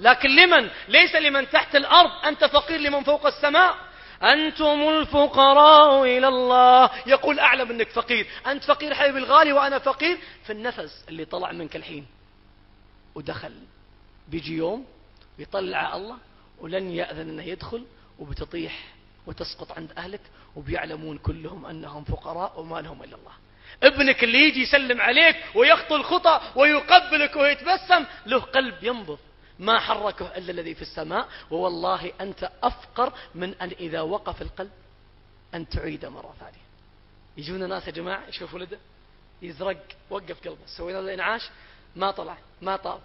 لكن لمن؟ ليس لمن تحت الأرض. أنت فقير لمن فوق السماء. أنتم الفقراء إلى الله. يقول أعلم أنك فقير. أنت فقير حبيبي الغالي وأنا فقير. في النفس اللي طلع منك الحين ودخل. بيجي يوم ويطلع الله ولن يأذن أنه يدخل وبتطيح وتسقط عند أهلك وبيعلمون كلهم أنهم فقراء وما لهم إلا الله. ابنك اللي يجي يسلم عليك ويخطو الخطى ويقبلك ويتبسم له قلب ينبض ما حركه إلا الذي في السماء ووالله أنت أفقر من أن إذا وقف القلب أن تعيد مرة ثانية. يجونا ناس يا جماعة يشوف ولده يزرق وقف قلبه سوينا له إنعاش ما طلع ما طاب.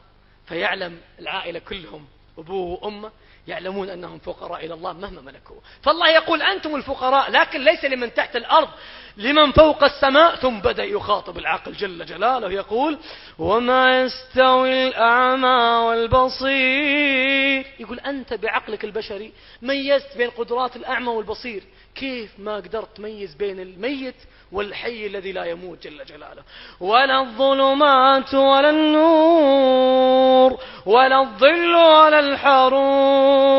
فيعلم العائلة كلهم أبوه وأمه يعلمون أنهم فقراء إلى الله مهما ملكوا فالله يقول أنتم الفقراء لكن ليس لمن تحت الأرض. لمن فوق السماء ثم بدأ يخاطب العقل جل جلاله يقول وما يستوي الأعمى والبصير. يقول أنت بعقلك البشري ميزت بين قدرات الأعمى والبصير. كيف ما قدرت تميز بين الميت والحي الذي لا يموت جل جلاله؟ ولا الظلمات ولا النور ولا الظل ولا الحرور.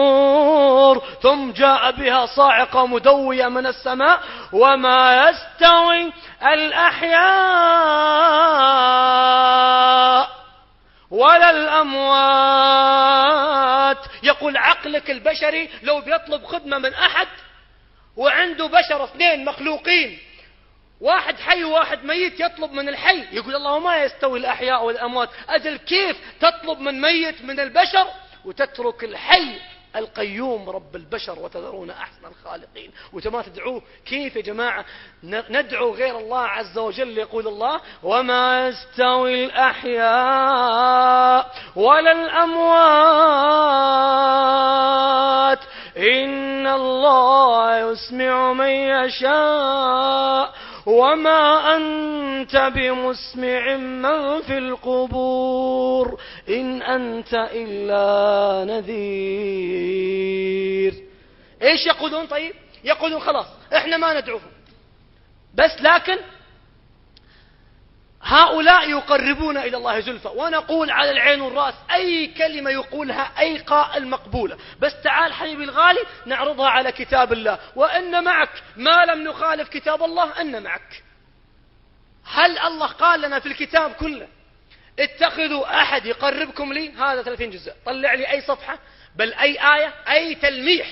ثم جاء بها صاعقة مدوية من السماء وما يستوي الأحياء ولا الأموات. يقول عقلك البشري لو بيطلب خدمة من أحد وعنده بشر اثنين مخلوقين واحد حي وواحد ميت يطلب من الحي. يقول الله ما يستوي الأحياء والأموات. أجل كيف تطلب من ميت من البشر وتترك الحي القيوم رب البشر وتذرون أحسن الخالقين. وتما تدعوه كيف يا جماعة؟ ندعو غير الله عز وجل يقول الله وما يستوي الأحياء ولا الأموات إن الله يسمع من يشاء وما أنت بمسمع من في القبور إن أنت إلا نذير. إيش يقولون طيب؟ يقولون خلاص إحنا ما ندعوهم. بس لكن هؤلاء يقربون إلى الله زلفى. ونقول على العين والرأس أي كلمة يقولها أي قائل مقبولة بس تعال حبيبي الغالي نعرضها على كتاب الله. وإن معك ما لم نخالف كتاب الله أن معك. هل الله قال لنا في الكتاب كله اتخذوا أحد يقربكم لي؟ هذا 30 جزء. طلع لي أي صفحة؟ بل أي آية؟ أي تلميح؟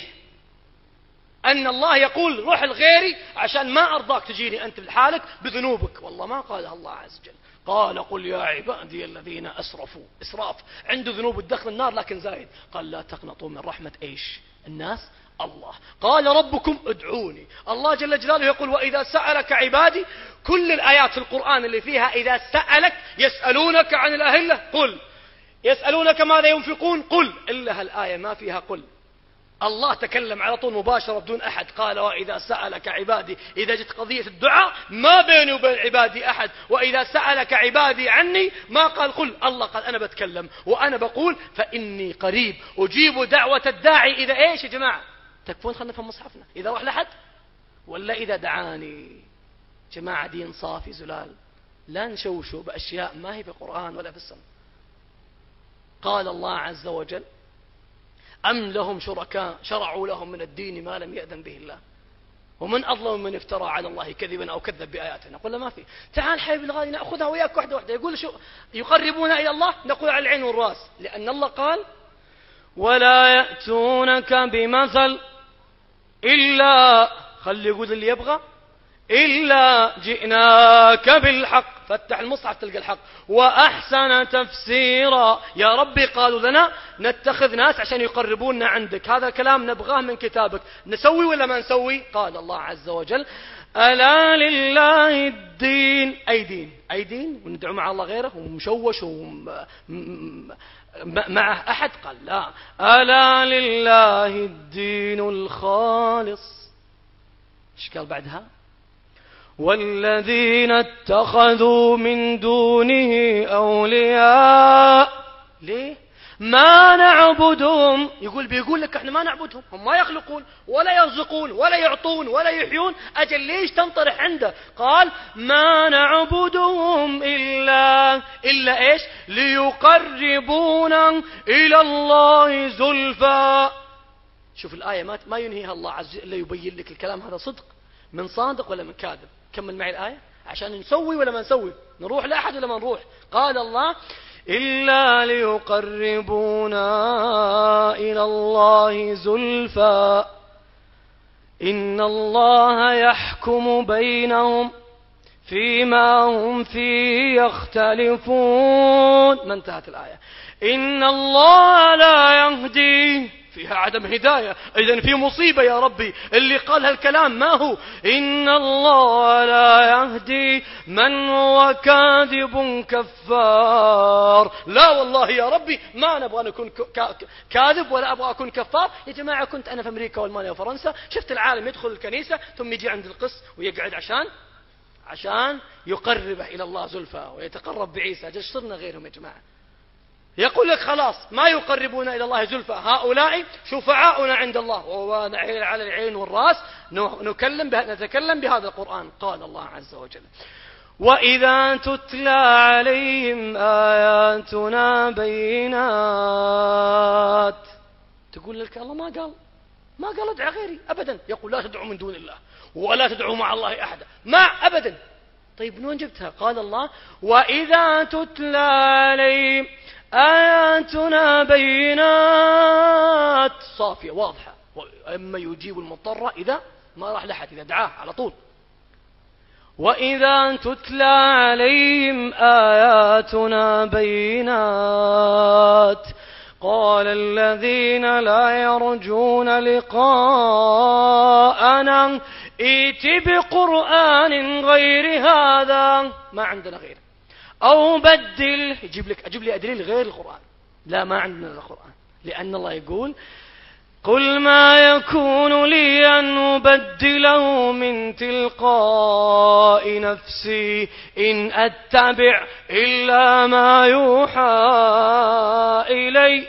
أن الله يقول روح الغيري عشان ما أرضاك تجيني أنت لحالك بذنوبك. والله ما قالها الله عز وجل. قال قل يا عبادي الذين أسرفوا. إسراف. عنده ذنوب الدخل النار لكن زايد. قال لا تقنطوا من رحمة إيش؟ الناس. الله. قال ربكم ادعوني. الله جل جلاله يقول وإذا سألك عبادي كل الآيات في القرآن اللي فيها إذا سألك يسألونك عن الأهلة قل. يسألونك ماذا ينفقون قل. إلا هالآية ما فيها قل. الله تكلم على طول مباشرة بدون أحد. قال وإذا سألك عبادي إذا جت قضية الدعاء ما بيني وبين عبادي أحد. وإذا سألك عبادي عني ما قال قل الله قال أنا بتكلم. وأنا بقول فإني قريب. أجيب دعوة الداعي إذا إيش يا جماعة؟ تكفون خلنا نفهم مصحفنا. إذا راح لحد ولا إذا دعاني. جماعة دين صافي زلال. لا نشوشوا بأشياء ما هي في القرآن ولا في السنة. قال الله عز وجل أم لهم شركاء شرعوا لهم من الدين ما لم يأذن به الله؟ ومن أظلم من افترى على الله كذبا أو كذب بآياتنا؟ قلنا ما في. تعال حبيبي الغالي نأخذها وياك واحدة واحدة. يقول شو؟ يقربون إلى الله؟ نقول على العين والرأس. لأن الله قال ولا يأتونك بمثل إلا خلي يقول اللي يبغى إلا جئناك بالحق. فتح المصحف تلقى الحق. وأحسن تفسيرا. يا ربي قالوا لنا نتخذ ناس عشان يقربونا عندك. هذا كلام نبغاه من كتابك. نسوي ولا ما نسوي؟ قال الله عز وجل ألا لله الدين. أي دين؟ أي دين؟ وندعو مع الله غيره؟ ومشوش معه أحد؟ قال لا. ألا لله الدين الخالص. إيش قال بعدها؟ والذين اتخذوا من دونه أولياء. ليه؟ ما نعبدهم. يقول بيقول لك إحنا ما نعبدهم. هم ما يخلقون ولا يرزقون ولا يعطون ولا يحيون. أجل ليش تنطرح عنده؟ قال ما نعبدهم إلا إلا إيش؟ ليقربونا إلى الله زلفى. شوف الآية ما ينهيها الله عز وجل يبين لك الكلام هذا صدق من صادق ولا من كاذب. كمل معي الآية؟ عشان نسوي ولا ما نسوي؟ نروح لأحد ولا ما نروح؟ قال الله إلا ليقربونا إلى الله زلفى. إن الله يحكم بينهم فيما هم فيه يختلفون. ما انتهت الآية. إن الله لا يهدي فيها عدم هداية. إذا في مصيبة يا ربي. اللي قال هالكلام ما هو؟ إن الله لا يهدي من هو كاذب كفار. لا والله يا ربي ما نبغى نكون كاذب ولا أبغى أكون كفار. يا جماعة كنت أنا في أمريكا وألمانيا وفرنسا. شفت العالم يدخل الكنيسة ثم يجي عند القس ويقعد عشان عشان يقربه إلى الله زلفى ويتقرب بعيسى. جل صرنا غيرهم يا جماعة. يقول لك خلاص ما يقربون إلى الله زلفى. هؤلاء شفعاؤنا عند الله. ونحيل على العين والرأس. نكلم نتكلم بهذا القرآن. قال الله عز وجل وإذا تتلى عليهم آياتنا بينات. تقول لك الله ما قال. ما قال ادع غيري أبدا. يقول لا تدعوا من دون الله ولا تدعوا مع الله أحدا. ما أبدا. طيب من وين جبتها؟ قال الله وإذا تتلى عليهم آياتنا بينات. صافية واضحة. أما يجيب المضطر إذا ما راح لحد إذا دعاه على طول. وإذا تتلى عليهم آياتنا بينات قال الذين لا يرجون لقاءنا ائت بقرآن غير هذا. ما عندنا غير أو بدل. يجيب لك أجيب لي أدليل غير القرآن. لا ما عندنا القرآن. لأن الله يقول قل ما يكون لي أن أبدله من تلقاء نفسي إن أتبع إلا ما يوحى إلي.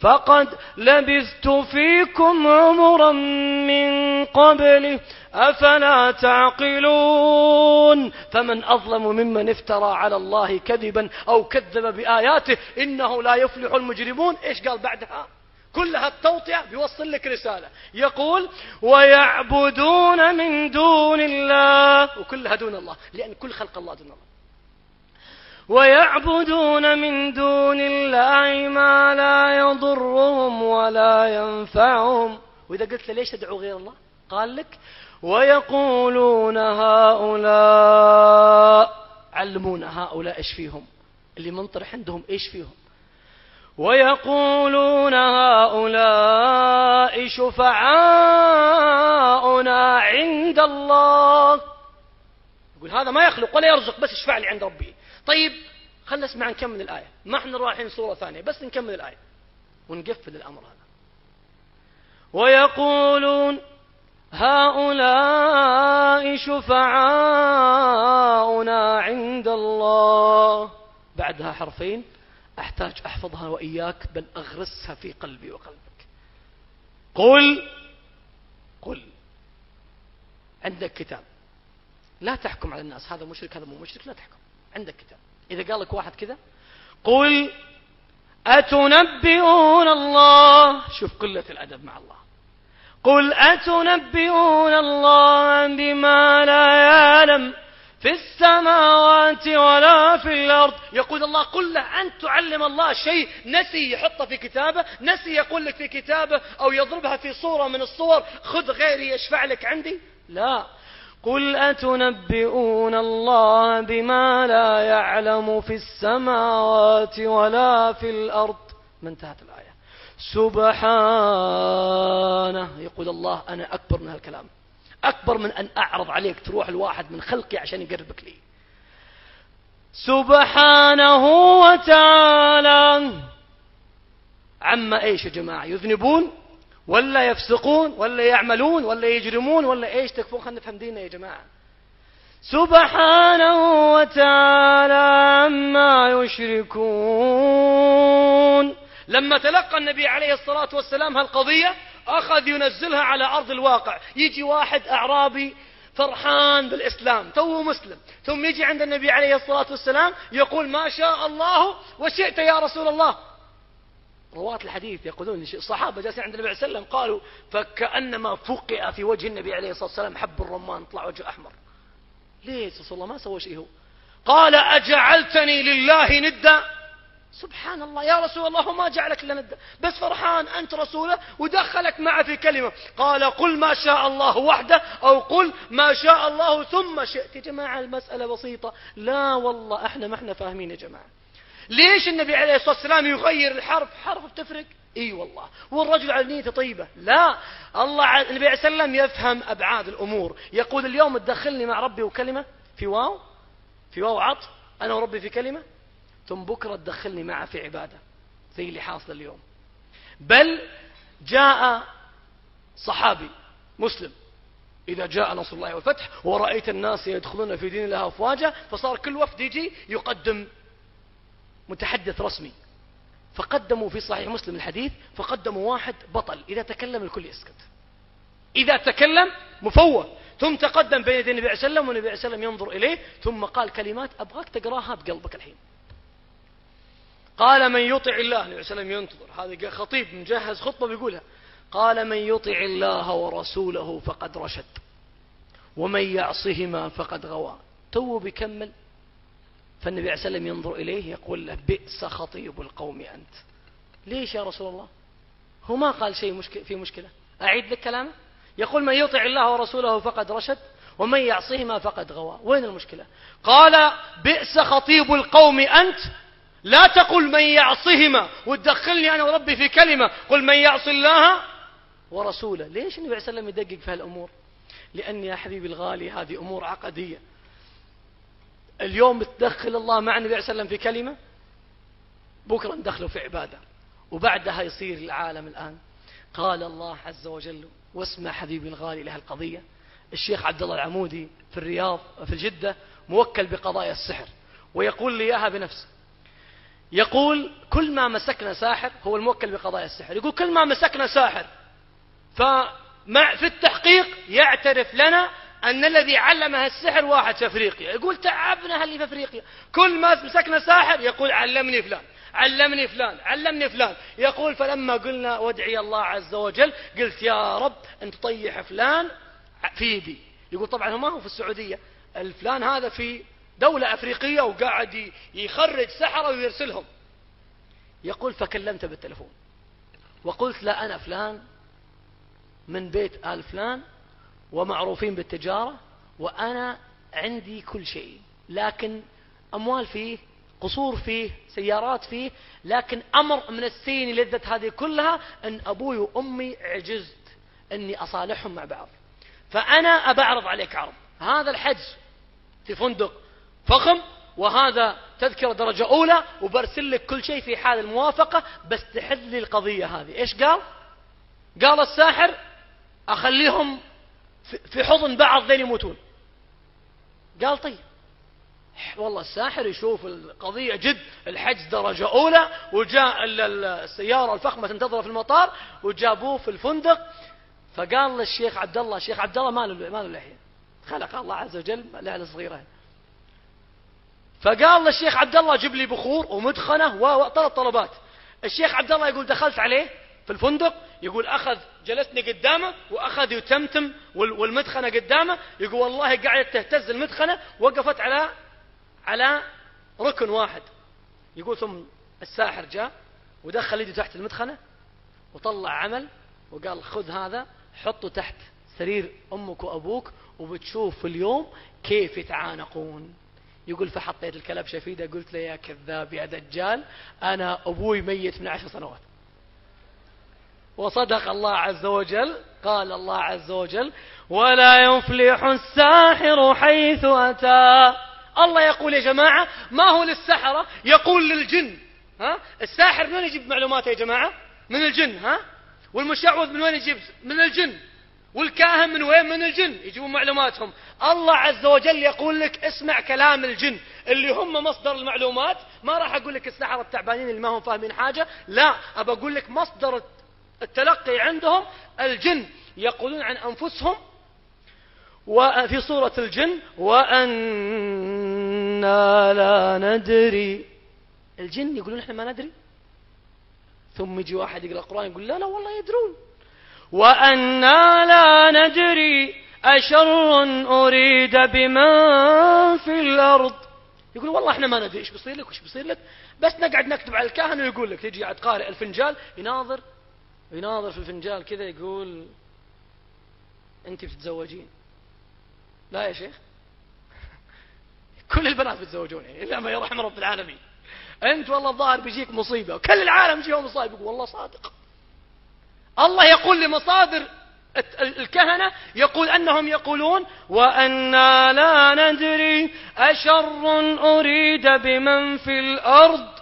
فقد لبثت فيكم عمرا من قبله. أفلا تعقلون؟ فمن أظلم ممن افترى على الله كذبا أو كذب بآياته إنه لا يفلح المجرمون. إيش قال بعدها؟ كلها التوطئة بيوصل لك رسالة. يقول ويعبدون من دون الله. وكلها دون الله لأن كل خلق الله دون الله. ويعبدون من دون الله ما لا يضرهم ولا ينفعهم. وإذا قلت له ليش تدعو غير الله؟ قال لك ويقولون هؤلاء علمونا هؤلاء إيش فيهم؟ اللي منطرح عندهم إيش فيهم؟ ويقولون هؤلاء شفعاؤنا عند الله. يقول هذا ما يخلق ولا يرزق بس اشفع لي عند ربي. طيب خلنا نسمع نكمل الآية. ما إحنا رايحين صورة ثانية بس نكمل الآية. ونقفل الأمر هذا. ويقولون هؤلاء شفعاؤنا عند الله. بعدها حرفين أحتاج أحفظها وإياك بل أغرسها في قلبي وقلبك. قل قل. عندك كتاب. لا تحكم على الناس. هذا مشرك هذا مو مشرك لا تحكم. عندك كتاب. إذا قال لك واحد كذا قل أتنبئون الله شوف قلة الأدب مع الله. قل أتنبئون الله بما لا يعلم في السماوات ولا في الأرض. يقول الله قل له أن تعلم الله شيء نسي يحطه في كتابه نسي يقول لك في كتابه أو يضربها في صورة من الصور خذ غيري يشفع لك عندي. لا قل أتنبئون الله بما لا يعلم في السماوات ولا في الأرض؟ ما انتهت الآية. سبحانه. يقول الله أنا أكبر من هالكلام. أكبر من أن أعرض عليك تروح الواحد من خلقي عشان يقربك لي. سبحانه وتعالى. عما إيش يا جماعة؟ يذنبون ولا يفسقون ولا يعملون ولا يجرمون ولا إيش تكفون؟ خلينا نفهم ديننا يا جماعة. سبحانه وتعالى عما يشركون. لما تلقى النبي عليه الصلاة والسلام هالقضية أخذ ينزلها على أرض الواقع. يجي واحد أعرابي فرحان بالإسلام تو مسلم. ثم يجي عند النبي عليه الصلاة والسلام يقول ما شاء الله وشئت يا رسول الله. رواة الحديث يقولون الصحابة جالسين عند النبي عليه والسلام قالوا فكأنما فقئ في وجه النبي عليه الصلاة والسلام حب الرمان طلع وجهه أحمر. ليه رسول الله ما سوى شيء هو. قال أجعلتني لله ندا. سبحان الله يا رسول الله ما جعلك إلا ندا. بس فرحان أنت رسوله ودخلك معه في كلمة قال قل ما شاء الله وحده أو قل ما شاء الله ثم شئت. يا جماعة المسألة بسيطة. لا والله إحنا ما إحنا فاهمين يا جماعة. ليش النبي عليه الصلاة والسلام يغير الحرف؟ حرف بتفرق. إي والله. والرجل على نيته طيبة. لا. الله النبي عليه السلام يفهم أبعاد الأمور. يقول اليوم تدخلني مع ربي وكلمة في واو. في واو عطف. أنا وربي في كلمة. ثم بكرة تدخلني معه في عبادة. زي اللي حاصل اليوم. بل جاء صحابي مسلم. إذا جاء نصر الله والفتح ورأيت الناس يدخلون في دين الله أفواجا فصار كل وفد يجي يقدم متحدث رسمي. فقدموا في صحيح مسلم الحديث فقدموا واحد بطل إذا تكلم الكل يسكت. إذا تكلم مفوه. ثم تقدم بين يدي النبي عليه وسلم والنبي عليه وسلم ينظر إليه ثم قال كلمات أبغاك تقراها بقلبك الحين. قال من يطع الله النبي عليه وسلم ينتظر. هذا خطيب مجهز خطبة بيقولها. قال من يطع الله ورسوله فقد رشد ومن يعصهما فقد غوى. تو بيكمل. فالنبي عليه وسلم ينظر إليه يقول له بئس خطيب القوم أنت. ليش يا رسول الله؟ هو ما قال شيء في مشكلة. أعيد لك كلامه؟ يقول من يطع الله ورسوله فقد رشد ومن يعصهما فقد غوى. وين المشكلة؟ قال بئس خطيب القوم أنت. لا تقل من يعصهما وتدخلني أنا وربي في كلمة. قل من يعصي الله ورسوله. ليش النبي عليه وسلم يدقق في هالأمور؟ لأن يا حبيبي الغالي هذه أمور عقدية. اليوم تدخل الله مع النبي عليه وسلم في كلمة؟ بكرة ندخله في عبادة. وبعدها يصير العالم الآن. قال الله عز وجل واسمع حبيبي الغالي لهالقضية الشيخ عبد الله العمودي في الرياض في الجدة موكل بقضايا السحر ويقول لي إياها بنفسه. يقول كل ما مسكنا ساحر هو الموكل بقضايا السحر. يقول كل ما مسكنا ساحر فمع في التحقيق يعترف لنا أن الذي علمها السحر واحد في أفريقيا. يقول تعبنا اللي في أفريقيا. كل ما مسكنا ساحر يقول علمني فلان علمني فلان علمني فلان. يقول فلما قلنا وادعي الله عز وجل قلت يا رب أن تطيح فلان في يدي. يقول طبعا هو ما هو في السعودية. الفلان هذا في دولة أفريقية وقاعد يخرج سحرة ويرسلهم. يقول فكلمته بالتلفون. وقلت لا أنا فلان من بيت آل فلان ومعروفين بالتجارة وأنا عندي كل شيء. لكن أموال فيه قصور فيه سيارات فيه لكن أمر من السين لذة هذه كلها أن أبوي وأمي عجزت أني أصالحهم مع بعض. فأنا أبعرض عليك عرض. هذا الحج في فندق فخم وهذا تذكرة درجة أولى وبرسل لك كل شيء في حال الموافقة بس تحل لي القضية هذه. إيش قال؟ قال الساحر أخليهم في حضن بعض ذين يموتون. قال طيب. والله الساحر يشوف القضية جد الحج درجة أولى وجاء السيارة الفخمة تنتظره في المطار وجابوه في الفندق. فقال للشيخ عبد الله الشيخ عبد الله ما له ما له لحية. خلق الله عز وجل لعلة صغيرة. فقال للشيخ عبد الله جيب لي بخور ومدخنة وثلاث طلبات الشيخ عبد الله يقول دخلت عليه؟ في الفندق يقول أخذ جلسني قدامه وأخذ يتمتم والمدخنة قدامه يقول والله قاعدة تهتز المدخنة وقفت على على ركن واحد. يقول ثم الساحر جاء ودخل يده تحت المدخنة وطلع عمل وقال خذ هذا حطه تحت سرير أمك وأبوك وبتشوف اليوم كيف يتعانقون. يقول فحطيت الكلبشة في ايده قلت له يا كذاب يا دجال أنا أبوي ميت من عشر سنوات. وصدق الله عز وجل قال الله عز وجل ولا يفلح الساحر حيث أتى. الله يقول يا جماعة ما هو للسحرة؟ يقول للجن. ها؟ الساحر من وين يجيب معلوماته يا جماعة؟ من الجن ها؟ والمشعوذ من وين يجيب؟ من الجن. والكاهن من وين؟ من الجن. يجيبون معلوماتهم. الله عز وجل يقول لك اسمع كلام الجن. اللي هم مصدر المعلومات ما راح أقول لك السحرة التعبانين اللي ما هم فاهمين حاجة. لا أبى أقول لك مصدر التلقي عندهم الجن يقولون عن أنفسهم وفي سورة الجن وأنا لا ندري. الجن يقولون إحنا ما ندري. ثم يجي واحد يقرأ القرآن يقول لا لا والله يدرون. وأنا لا ندري أشر أريد بمن في الأرض. يقول والله إحنا ما ندري إيش بيصير لك وايش بيصير لك. بس نقعد نكتب على الكاهن ويقول لك تجي قارئ الفنجال يناظر. يناظر في الفنجال كذا يقول انت بتتزوجين. لا يا شيخ. كل البنات بيتزوجون يعني إلا ما يرحم رب العالمين. أنت والله الظاهر بيجيك مصيبة وكل العالم يجيهم مصايب يقول والله صادق. الله يقول لمصادر الكهنة يقول أنهم يقولون وأنا لا ندري أشر أريد بمن في الأرض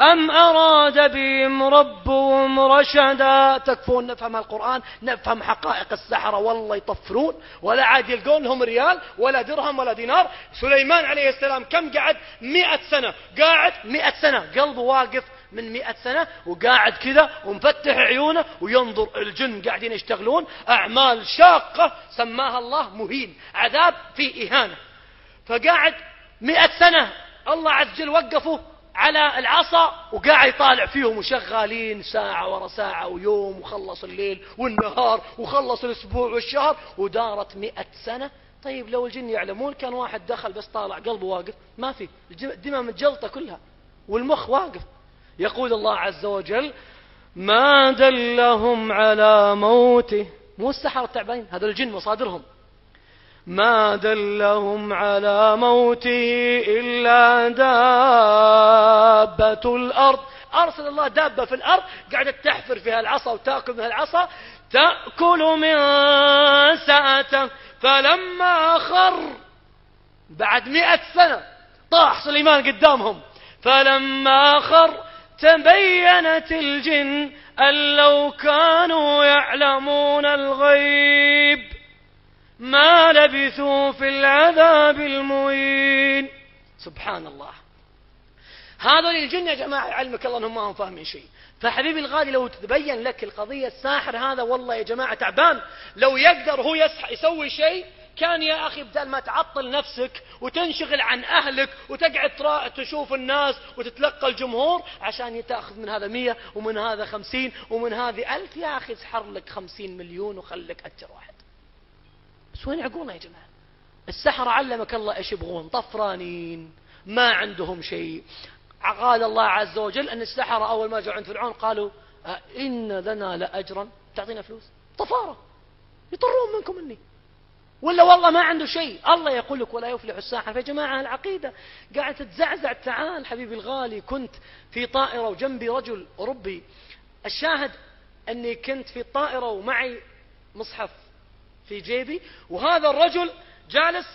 أم أراد بهم ربهم رشدا؟ تكفون نفهم القرآن نفهم حقائق السحرة والله يطفرون ولا عاد يلقون لهم ريال ولا درهم ولا دينار. سليمان عليه السلام كم قعد؟ مئة سنة. قاعد مئة سنة. قلبه واقف من مئة سنة وقاعد كذا ومفتح عيونه وينظر الجن قاعدين يشتغلون. أعمال شاقة سماها الله مهين. عذاب في إهانة. فقاعد مئة سنة. الله عز وجل وقفه. على العصا وقاعد يطالع فيهم وشغالين ساعة ورا ساعة ويوم وخلص الليل والنهار وخلص الأسبوع والشهر ودارت مئة سنة. طيب لو الجن يعلمون كان واحد دخل بس طالع قلبه واقف ما في الدماء متجلطة كلها والمخ واقف. يقول الله عز وجل ما دلهم على موته. مو السحرة التعبانين هذا الجن مصادرهم. ما دلهم على موته إلا دابة الأرض. أرسل الله دابة في الأرض قاعدة تحفر فيها العصا وتأكل من العصا. تأكل من ساعته. فلما خر بعد مئة سنة طاح سليمان قدامهم. فلما خر تبينت الجن أن لو كانوا يعلمون الغيب. ما لبثوا في العذاب المهين. سبحان الله. هذول الجن يا جماعة علمك الله أنهم ما هم فاهمين شيء. فحبيبي الغالي لو تبين لك القضية الساحر هذا والله يا جماعة تعبان. لو يقدر هو يسوي شيء كان يا أخي بدل ما تعطل نفسك وتنشغل عن أهلك وتقعد تشوف الناس وتتلقى الجمهور عشان تأخذ من هذا مية ومن هذا خمسين ومن هذه ألف يا أخي اسحر لك خمسين مليون وخلك أجر واحد. بس وين عقولنا يا جماعة؟ السحرة علمك الله إيش يبغون؟ طفرانين ما عندهم شيء. قال الله عز وجل أن السحرة أول ما جاءوا عند فرعون قالوا إن لنا لأجرا تعطينا فلوس. طفارة. يطرون منكم مني. ولا والله ما عنده شيء. الله يقول لك ولا يفلح الساحر. يا جماعة العقيدة قاعد تتزعزع. تعال حبيبي الغالي كنت في طائرة وجنبي رجل أوروبي الشاهد أني كنت في الطائرة ومعي مصحف في جيبي وهذا الرجل جالس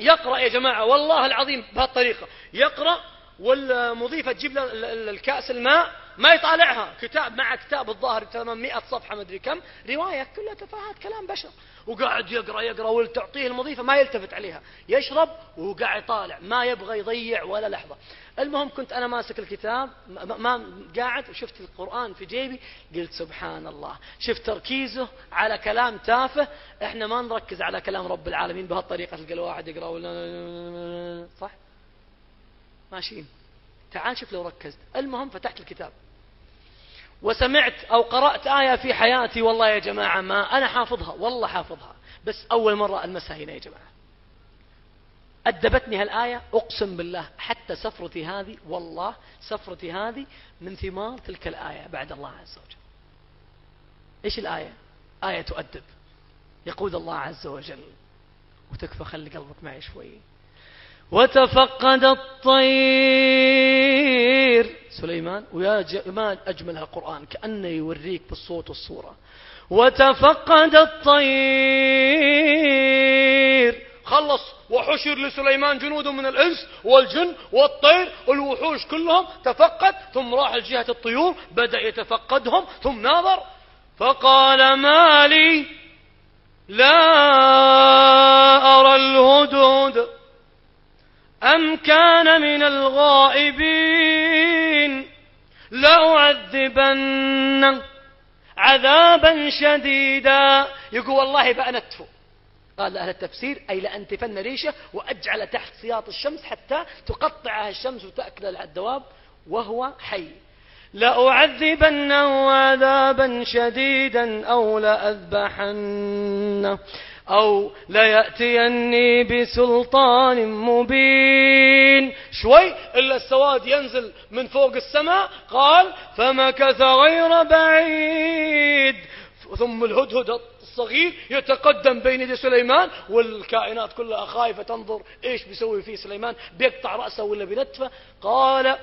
يقرأ يا جماعة والله العظيم بهالطريقة يقرأ والمضيفة تجيب له الكأس الماء ما يطالعها. كتاب مع كتاب الظاهر 800 صفحة ما أدري كم رواية كلها تفاهات كلام بشر. وقاعد يقرأ يقرأ وتعطيه المضيفة ما يلتفت عليها. يشرب وهو قاعد يطالع ما يبغى يضيع ولا لحظة. المهم كنت أنا ماسك الكتاب ما قاعد وشفت القرآن في جيبي. قلت سبحان الله. شفت تركيزه على كلام تافه. إحنا ما نركز على كلام رب العالمين بهالطريقة تلقى الواحد يقرأ ولا صح؟ ماشيين. تعال شوف لو ركزت. المهم فتحت الكتاب. وسمعت أو قرأت آية في حياتي والله يا جماعة ما أنا حافظها والله حافظها. بس أول مرة ألمسها هنا يا جماعة. أدبتني هالآية أقسم بالله حتى سفرتي هذه والله سفرتي هذه من ثمار تلك الآية بعد الله عز وجل. إيش الآية؟ آية تؤدب. يقول الله عز وجل وتكفى خلي قلبك معي شوي. وتفقد الطير. سليمان ويا جمال أجملها القرآن كأنه يوريك بالصوت والصورة. وتفقد الطير. خلص وحشر لسليمان جنود من الإنس والجن والطير الوحوش كلهم تفقد ثم راح لجهة الطيور بدأ يتفقدهم ثم ناظر. فقال ما لي؟ لا أرى الهدهد. أم كان من الغائبين لأعذبن عذابا شديدا. يقول والله بأنته قال أهل التفسير أي لأنتفن ريشة وأجعل تحت سياط الشمس حتى تقطعها الشمس وتأكل الدواب وهو حي. لأعذبنه عذابا شديدا أو لأذبحنه. أو ليأتيني بسلطان مبين. شوي إلا السواد ينزل من فوق السماء قال فمكث غير بعيد. ثم الهدهد الصغير يتقدم بين يدي سليمان والكائنات كلها خايفة تنظر إيش بيسوي فيه سليمان بيقطع رأسه ولا بنتفه قال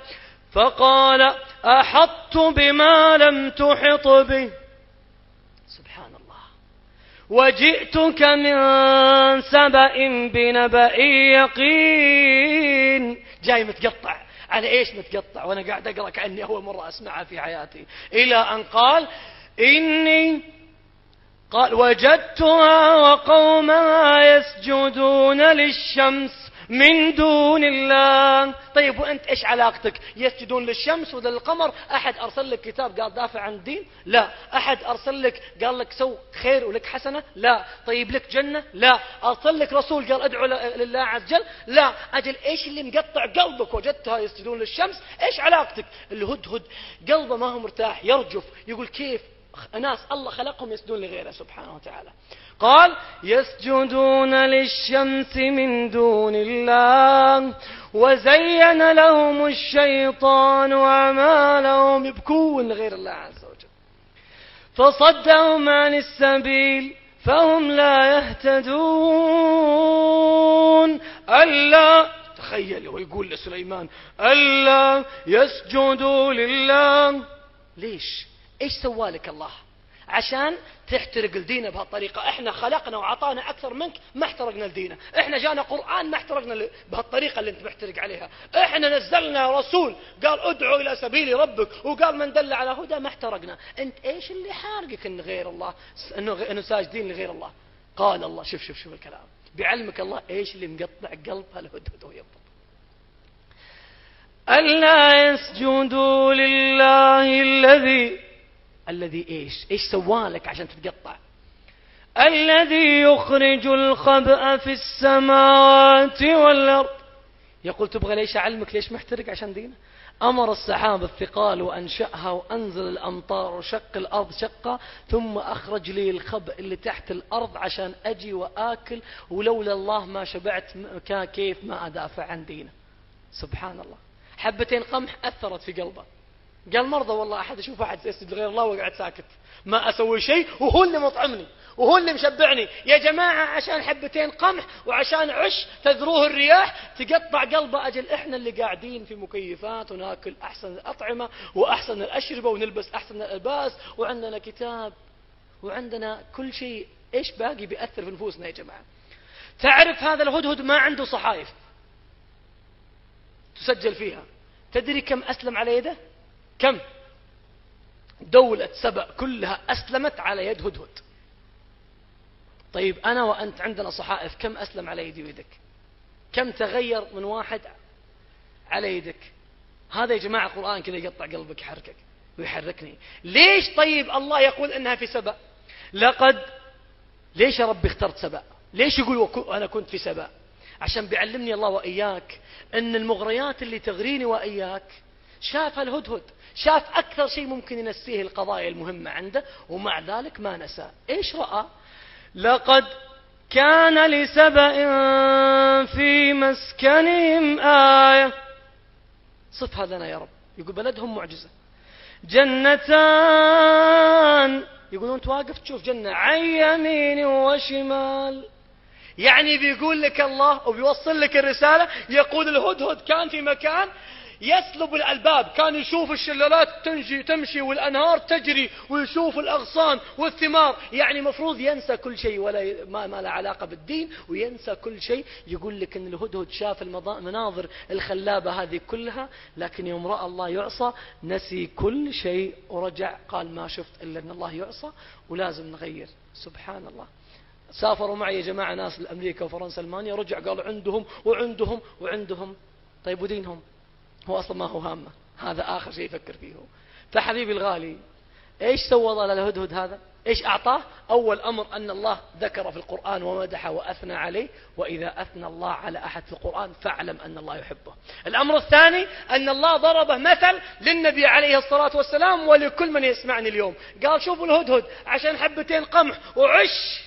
فقال أحطت بما لم تحط به. وجئتك من سبأ بنبأ يقين. جاي متقطع. على إيش متقطع؟ وأنا قاعد أقرأ كأني أول مرة أسمعها في حياتي. إلى أن قال إني قال وجدتها وقومها يسجدون للشمس. من دون الله. طيب وأنت إيش علاقتك؟ يسجدون للشمس ولا للقمر؟ أحد أرسل لك كتاب قال دافع عن الدين؟ لا. أحد أرسل لك قال لك سو خير ولك حسنة؟ لا. طيب لك جنة؟ لا. أرسل لك رسول قال أدعو لله عز وجل؟ لا. أجل إيش اللي مقطع قلبك وجدتها يسجدون للشمس؟ إيش علاقتك؟ الهدهد قلبه ما هو مرتاح يرجف يقول كيف؟ ناس الله خلقهم يسجدون لغيره سبحانه وتعالى. قال يسجدون للشمس من دون الله وزين لهم الشيطان أعمالهم يبكون لغير الله عز وجل. فصدهم عن السبيل فهم لا يهتدون. ألا تخيل ويقول لسليمان ألا يسجدوا لله. ليش؟ إيش سوالك الله؟ عشان تحترق لدينا بهالطريقة. إحنا خلقنا وعطانا أكثر منك ما احترقنا لدينا إحنا جانا قرآن ما احترقنا بهالطريقة اللي أنت محترق عليها. إحنا نزلنا رسول قال ادعو إلى سبيل ربك وقال من دل على هدى ما احترقنا. أنت إيش اللي حارقك إن غير الله؟ إنه, إنه ساجدين لغير الله؟ قال الله شوف شوف شوف الكلام. بعلمك الله إيش اللي مقطع قلب هالهدهد ويبطل. ألا يسجدوا لله الذي الذي إيش؟ إيش سوالك عشان تتقطع؟ الذي يخرج الخبأ في السماوات والأرض. يقول تبغى ليش أعلمك ليش محترق عشان دينه؟ أمر السحاب الثقال وأنشأها وأنزل الأمطار وشق الأرض شقة ثم أخرج لي الخبأ اللي تحت الأرض عشان أجي وآكل ولولا الله ما شبعت كيف ما أدافع عن دينه. سبحان الله. حبتين قمح أثرت في قلبه قال مرضى والله أحد أشوف أحد يسجد غير الله وقعد ساكت. ما أسوي شيء وهو اللي مطعمني وهو اللي مشبعني. يا جماعة عشان حبتين قمح وعشان عش تذروه الرياح تقطع قلبه أجل إحنا اللي قاعدين في مكيفات وناكل أحسن الأطعمة وأحسن الأشربة ونلبس أحسن الألباس وعندنا كتاب وعندنا كل شيء. إيش باقي بيأثر في نفوسنا يا جماعة؟ تعرف هذا الهدهد ما عنده صحائف تسجل فيها. تدري كم أسلم على يده؟ كم دولة سبأ كلها أسلمت على يد هدهد. طيب أنا وأنت عندنا صحائف كم أسلم على يدي ويدك كم تغير من واحد على يدك؟ هذا يا جماعة القرآن كذا يقطع قلبك يحركك ويحركني. ليش طيب الله يقول إنها في سبأ؟ لقد ليش يا ربي اخترت سبأ؟ ليش يقول أنا كنت في سبأ؟ عشان بيعلمني الله وإياك أن المغريات اللي تغريني وإياك شافها الهدهد. شاف أكثر شيء ممكن ينسيه القضايا المهمة عنده ومع ذلك ما نسى. إيش رأى؟ لقد كان لسبأ في مسكنهم آية. صفها لنا يا رب. يقول بلدهم معجزة. جنتان. يقولون أنت واقف تشوف جنة. عن يمين وشمال. يعني بيقول لك الله وبيوصل لك الرسالة يقول الهدهد كان في مكان يسلب الألباب. كان يشوف الشلالات تنجي تمشي والأنهار تجري ويشوف الأغصان والثمار. يعني مفروض ينسى كل شيء ولا ما, ما له علاقة بالدين وينسى كل شيء. يقول لك أن الهدهد شاف المناظر الخلابة هذه كلها لكن يوم رأى الله يعصى نسي كل شيء ورجع قال ما شفت إلا أن الله يعصى ولازم نغير. سبحان الله سافروا معي يا جماعة ناس لأمريكا وفرنسا ألمانيا رجع قالوا عندهم وعندهم وعندهم. طيب ودينهم؟ هو أصلا ما هو هامة. هذا آخر شيء يفكر فيه فحبيبي الغالي إيش سوى الله للهدهد هذا؟ إيش أعطاه؟ أول أمر أن الله ذكر في القرآن ومدح وأثنى عليه وإذا أثنى الله على أحد في القرآن فاعلم أن الله يحبه. الأمر الثاني أن الله ضربه مثل للنبي عليه الصلاة والسلام ولكل من يسمعني اليوم. قال شوفوا الهدهد عشان حبتين قمح وعش.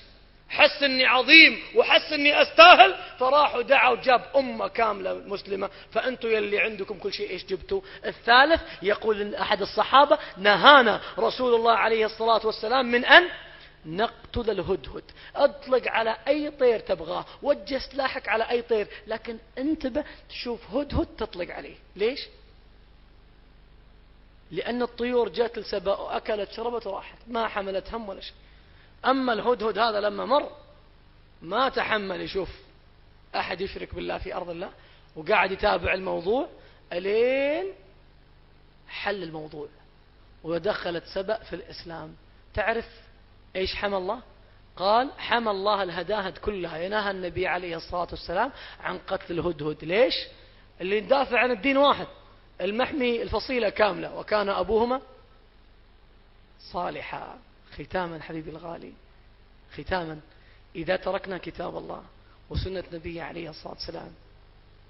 حس إني عظيم وحس إني أستاهل. فراحوا دعوا جاب أمة كاملة مسلمة. فانتم يلي عندكم كل شيء إيش جبتوا؟ الثالث يقول أحد الصحابة نهانا رسول الله عليه الصلاة والسلام من أن نقتل الهدهد. أطلق على أي طير تبغاه. وجه سلاحك على أي طير. لكن انتبه تشوف هدهد تطلق عليه. ليش؟ لأن الطيور جات لسبأ وأكلت شربت وراحت. ما حملت هم ولا شيء. أما الهدهد هذا لما مر ما تحمل يشوف أحد يشرك بالله في أرض الله وقاعد يتابع الموضوع ألين حل الموضوع. ودخلت سبأ في الإسلام. تعرف إيش حمى الله؟ قال حمى الله الهداهد كلها. ينهى النبي عليه الصلاة والسلام عن قتل الهدهد. ليش؟ اللي يدافع عن الدين واحد. المحمي الفصيلة كاملة. وكان أبوهما صالحا. ختاما حبيبي الغالي ختاما. إذا تركنا كتاب الله وسنة نبي عليه الصلاة والسلام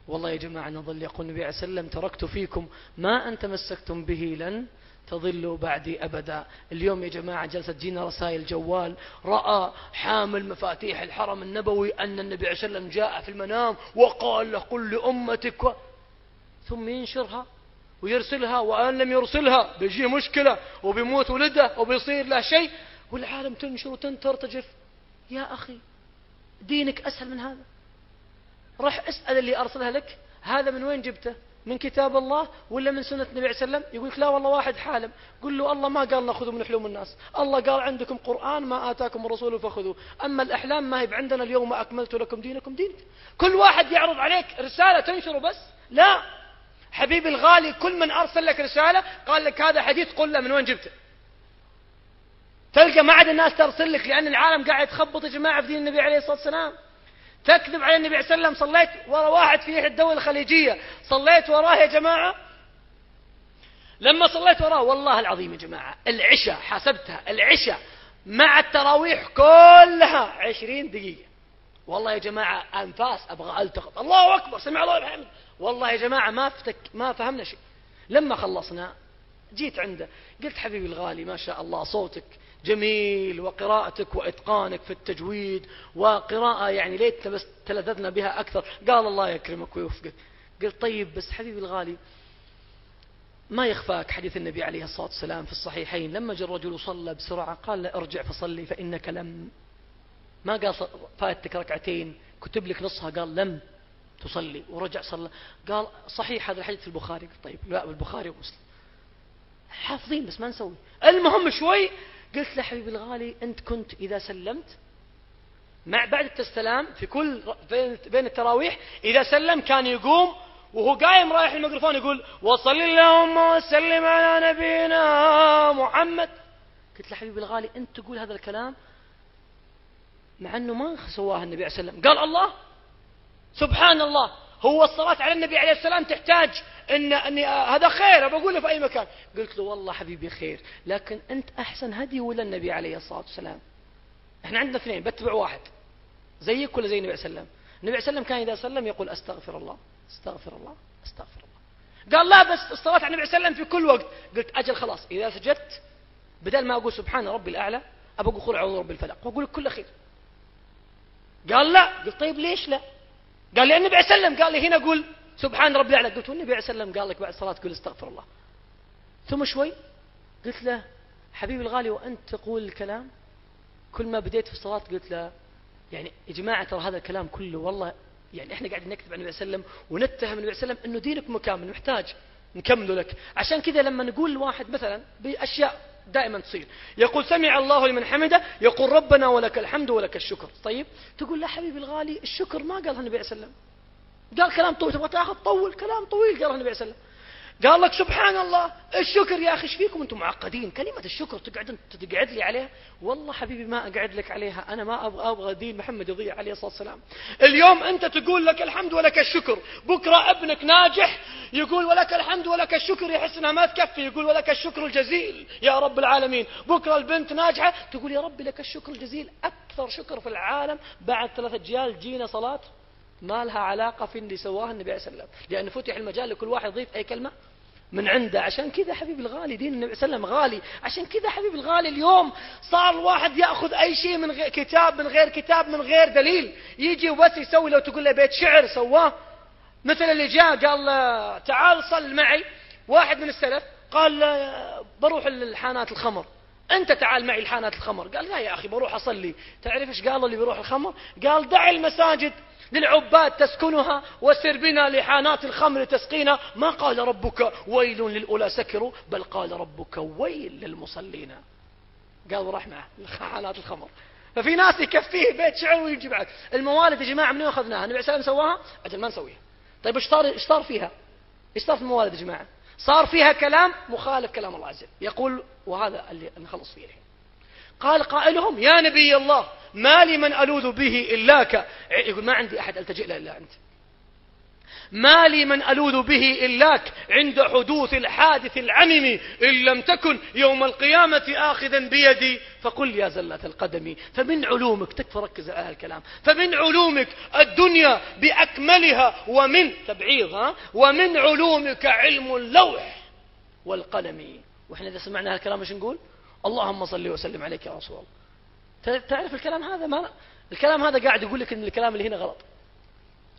والله يا جماعة نظل يقول النبي عليه وسلم تركت فيكم ما أن تمسكتم به لن تضلوا بعدي أبدا. اليوم يا جماعة جلست تجينا رسائل جوال رأى حامل مفاتيح الحرم النبوي أن النبي عليه وسلم جاء في المنام وقال له قل لأمتك ثم ينشرها. ويرسلها وأن لم يرسلها بيجي مشكلة وبيموت ولده وبيصير له شيء والعالم تنشر وتنترتجف يا أخي دينك أسهل من هذا. رح أسأل اللي أرسلها لك هذا من وين جبته؟ من كتاب الله ولا من سنة النبي عليه وسلم؟ يقول لا والله واحد حالم. قل له الله ما قال نأخذ من حلوم الناس. الله قال عندكم قرآن ما آتاكم الرسول فخذوه. أما الأحلام ما هي عندنا اليوم أكملت لكم دينكم دينك. كل واحد يعرض عليك رسالة تنشره بس لا. حبيبي الغالي كل من أرسل لك رسالة قال لك هذا حديث قل له من وين جبته. تلقى ما عاد الناس ترسل لك لأن العالم قاعد يتخبط يا جماعة في دين النبي عليه الصلاة والسلام. تكذب على النبي عليه الصلاة والسلام صليت ورا واحد في الدولة الخليجية. صليت وراه يا جماعة؟ لما صليت وراه والله العظيم يا جماعة العشاء حسبتها العشاء مع التراويح كلها عشرين دقيقة. والله يا جماعة أنفاس أبغى ألتقط. الله أكبر سمع الله الحمد والله يا جماعة ما فتك ما فهمنا شيء. لما خلصنا جيت عنده قلت حبيبي الغالي ما شاء الله صوتك جميل وقراءتك وإتقانك في التجويد وقراءة يعني ليت بس تلذذنا بها أكثر. قال الله يكرمك ويوفقك. قلت طيب بس حبيبي الغالي ما يخفاك حديث النبي عليه الصلاة والسلام في الصحيحين؟ لما جاء الرجل صلى بسرعة قال له ارجع فصلي فإنك لم. ما قال فاتك ركعتين كتب لك نصها قال لم. تصلي ورجع صلى قال صحيح هذا الحديث في البخاري. طيب لا بالبخاري ومسلم. حافظين بس ما نسوي. المهم شوي قلت له حبيبي الغالي أنت كنت إذا سلمت مع بعد التسلام في كل بين التراويح إذا سلم كان يقوم وهو قايم رايح الميكروفون يقول وصل اللهم وسلم على نبينا محمد. قلت له حبيبي الغالي أنت تقول هذا الكلام مع أنه ما سواها النبي عليه وسلم قال الله سبحان الله هو الصلاة على النبي عليه السلام تحتاج إن أني هذا خير بقوله في أي مكان. قلت له والله حبيبي خير لكن أنت أحسن هدي ولا النبي عليه الصلاة والسلام؟ إحنا عندنا اثنين بتبع واحد. زيك ولا زي النبي عليه السلام؟ النبي عليه السلام كان إذا سلم يقول أستغفر الله أستغفر الله أستغفر الله. قال لا بس الصلاة على النبي عليه السلام في كل وقت. قلت أجل خلاص إذا سجدت بدل ما أقول سبحان ربي الأعلى أبقى أقول أعوذ رب الفلق وأقول كل خير. قال لا. قلت طيب ليش لا؟ قال لي النبي عليه وسلم قال لي هنا قول سبحان ربي الأعلى. قلت والنبي عليه وسلم قال لك بعد الصلاة قول استغفر الله. ثم شوي قلت له حبيبي الغالي وأنت تقول الكلام؟ كل ما بديت في الصلاة قلت له يعني يا جماعة ترى هذا الكلام كله والله يعني إحنا قاعدين نكتب عن النبي صلى الله عليه وسلم ونتهم النبي صلى الله عليه وسلم إنه دينك مكامل محتاج نكمله لك. عشان كذا لما نقول لواحد مثلا بأشياء دائما تصير. يقول سمع الله لمن حمده يقول ربنا ولك الحمد ولك الشكر. طيب تقول لا حبيبي الغالي الشكر ما قالها النبي عليه وسلم. قال كلام طويل تبغى تاخذ طول كلام طويل قالها النبي عليه وسلم. قال لك سبحان الله الشكر يا أخي إيش فيكم أنتم معقدين؟ كلمة الشكر تقعد تقعد لي عليها؟ والله حبيبي ما أقعد لك عليها أنا ما أبغى أبغى دين محمد يضيع عليه الصلاة والسلام. اليوم أنت تقول لك الحمد ولك الشكر بكرة ابنك ناجح يقول ولك الحمد ولك الشكر يحس إنها ما تكفي يقول ولك الشكر الجزيل يا رب العالمين. بكرة البنت ناجحة تقول يا رب لك الشكر الجزيل أكثر شكر في العالم بعد ثلاثة اجيال جينا صلاة ما لها علاقة في اللي سواه النبي عليه الصلاة والسلام. لأن فتح المجال لكل واحد يضيف أي كلمة من عنده. عشان كذا حبيب الغالي دين النبي صلى الله عليه وسلم غالي. عشان كذا حبيب الغالي اليوم صار الواحد يأخذ أي شيء من غير كتاب من غير كتاب من غير دليل. يجي وبس يسوي لو تقول له بيت شعر سواه. مثل اللي جاء قال تعال صل معي. واحد من السلف قال بروح للحانات الخمر. أنت تعال معي لحانات الخمر. قال لا يا أخي بروح أصلي. تعرف إيش قال اللي بيروح الخمر؟ قال دع المساجد للعباد تسكنها وسر بنا لحانات الخمر تسقينا. ما قال ربك ويل للأولى سكروا بل قال ربك ويل للمصلين. قال وراح معه حانات الخمر. ففي ناس يكفيه بيت شعر ويجي بعد. الموالد يا جماعة من أخذناها؟ النبي عليه الصلاة سواها؟ أجل ما نسويها. طيب إيش صار إيش صار فيها؟ إيش صار في الموالد يا جماعة؟ صار فيها كلام مخالف كلام الله عز وجل. يقول وهذا اللي نخلص فيه الحين. قال قائلهم يا نبي الله ما لي من ألوذ به إلاك يقول ما عندي أحد ألتجئ له إلا أنت. ما لي من ألوذ به إلاك عند حدوث الحادث العمم إن لم تكن يوم القيامة آخذا بيدي. فقل يا زلة القدم فمن علومك تكفى ركز على الكلام. فمن علومك الدنيا بأكملها ومن تبعيض ومن علومك علم اللوح والقلم. وإحنا إذا سمعنا هالكلام إيش نقول؟ اللهم صل وسلم عليك يا رسول الله. تعرف الكلام هذا؟ ما الكلام هذا قاعد يقول لك إن الكلام اللي هنا غلط.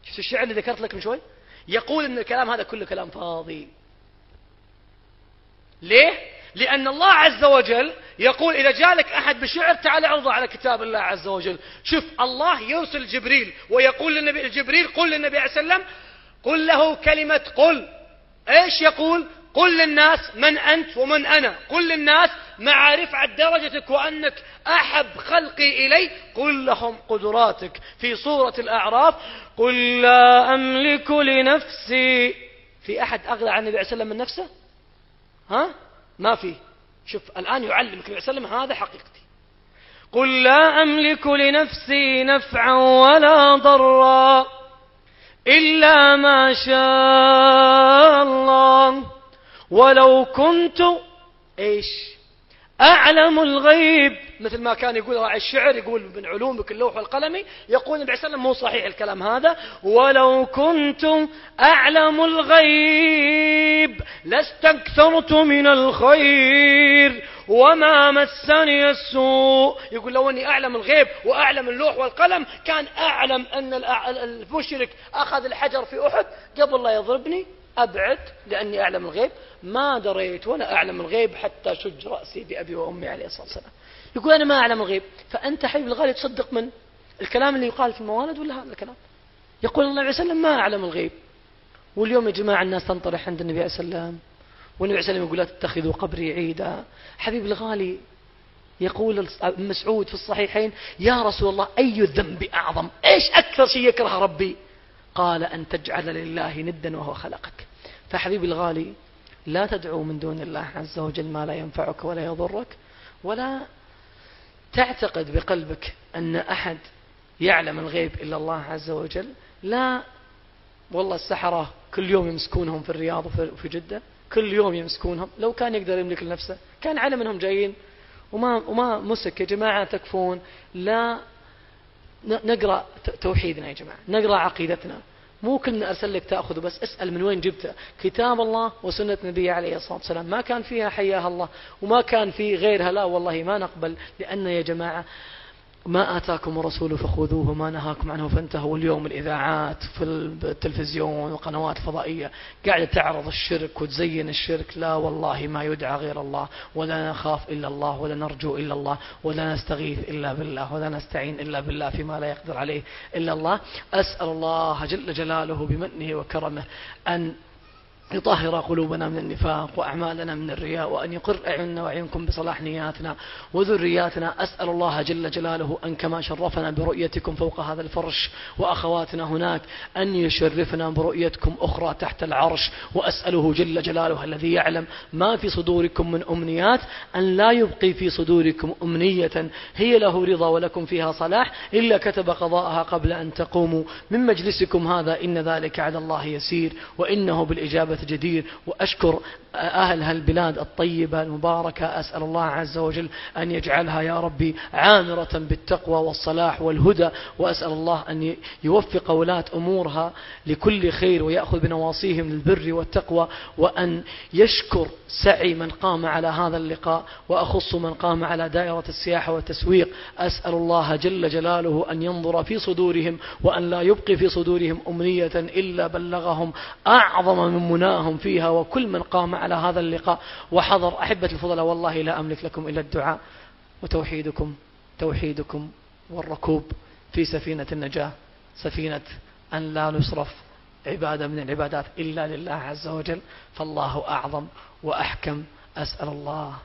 شفت الشعر اللي ذكرت لك من شوي؟ يقول إن الكلام هذا كله كلام فاضي. ليه؟ لأن الله عز وجل يقول إذا جالك أحد بشعر تعال عرضه على كتاب الله عز وجل. شوف الله يرسل جبريل ويقول للنبي جبريل قل للنبي عليه وسلم قل له كلمة قل. إيش يقول؟ قل للناس من أنت ومن أنا. قل للناس مع رفعة درجتك وأنك أحب خلقي إلي. قل لهم قدراتك. في سورة الأعراف قل لا أملك لنفسي. في أحد أغلى عن النبي عليه وسلم من نفسه؟ ها؟ ما في. شوف الآن يعلمك النبي عليه وسلم هذا حقيقتي. قل لا أملك لنفسي نفعا ولا ضرا إلا ما شاء الله. ولو كنت إيش؟ أعلم الغيب. مثل ما كان يقول راعي الشعر يقول من علومك اللوح والقلم يقول النبي صلى الله عليه وسلم مو صحيح الكلام هذا. ولو كنت أعلم الغيب لاستكثرت من الخير وما مسني السوء. يقول لو أني أعلم الغيب وأعلم اللوح والقلم كان أعلم أن المشرك أخذ الحجر في أحد قبل لا يضربني. أبعد لأني أعلم الغيب. ما دريت ولا أعلم الغيب حتى شج رأسي بأبي وأمي عليه الصلاة والسلام. يقول أنا ما أعلم الغيب. فأنت حبيب الغالي تصدق من الكلام اللي يقال في الموالد ولا هذا الكلام؟ يقول الله عليه وسلم ما أعلم الغيب. واليوم يا جماعة الناس تنطرح عند النبي عليه السلام والنبي عليه السلام يقول لا تتخذوا قبري عيدا. حبيب الغالي يقول مسعود في الصحيحين يا رسول الله أي الذنب أعظم؟ إيش أكثر شيء يكره ربي؟ قال أن تجعل لله ندا وهو خلقك. فحبيبي الغالي لا تدعو من دون الله عز وجل ما لا ينفعك ولا يضرك ولا تعتقد بقلبك أن أحد يعلم الغيب إلا الله عز وجل. لا والله السحرة كل يوم يمسكونهم في الرياض وفي جدة كل يوم يمسكونهم. لو كان يقدر يملك لنفسه كان علم انهم جايين. وما وما مسك يا جماعة تكفون. لا نقرأ توحيدنا يا جماعة نقرأ عقيدتنا. مو كنا أرسل لك تأخذ بس اسأل من وين جبته. كتاب الله وسنة نبي عليه الصلاة والسلام. ما كان فيها حياها الله وما كان في غيرها. لا والله ما نقبل لأن يا جماعة ما آتاكم الرسول فخذوه ما نهاكم عنه فانتهوا. اليوم الإذاعات في التلفزيون والقنوات الفضائية قاعدة تعرض الشرك وتزين الشرك. لا والله ما يدعى غير الله ولا نخاف إلا الله ولا نرجو إلا الله ولا نستغيث إلا بالله ولا نستعين إلا بالله فيما لا يقدر عليه إلا الله. أسأل الله جل جلاله بمنه وكرمه أن يطهر قلوبنا من النفاق وأعمالنا من الرياء وأن يقر أعيننا وأعينكم بصلاح نياتنا وذرياتنا. أسأل الله جل جلاله أن كما شرفنا برؤيتكم فوق هذا الفرش وأخواتنا هناك أن يشرفنا برؤيتكم أخرى تحت العرش. وأسأله جل جلاله الذي يعلم ما في صدوركم من أمنيات أن لا يبقي في صدوركم أمنية. هي له رضا ولكم فيها صلاح. إلا كتب قضاءها قبل أن تقوموا. من مجلسكم هذا إن ذلك على الله يسير. وإنه بالإجابة جدير وأشكر أهل هالبلاد الطيبة المباركة أسأل الله عز وجل أن يجعلها يا ربي عامرة بالتقوى والصلاح والهدى وأسأل الله أن يوفق ولاة أمورها لكل خير ويأخذ بنواصيهم للبر والتقوى وأن يشكر سعي من قام على هذا اللقاء وأخص من قام على دائرة السياحة والتسويق. أسأل الله جل جلاله أن ينظر في صدورهم وأن لا يبقي في صدورهم أمنية إلا بلغهم أعظم من مناهم فيها وكل من قام على هذا اللقاء. وحضر أحبة الفضلاء والله لا أملك لكم إلا الدعاء. وتوحيدكم توحيدكم والركوب في سفينة النجاة سفينة أن لا نصرف عبادة من العبادات إلا لله عز وجل. فالله أعظم وأحكم. أسأل الله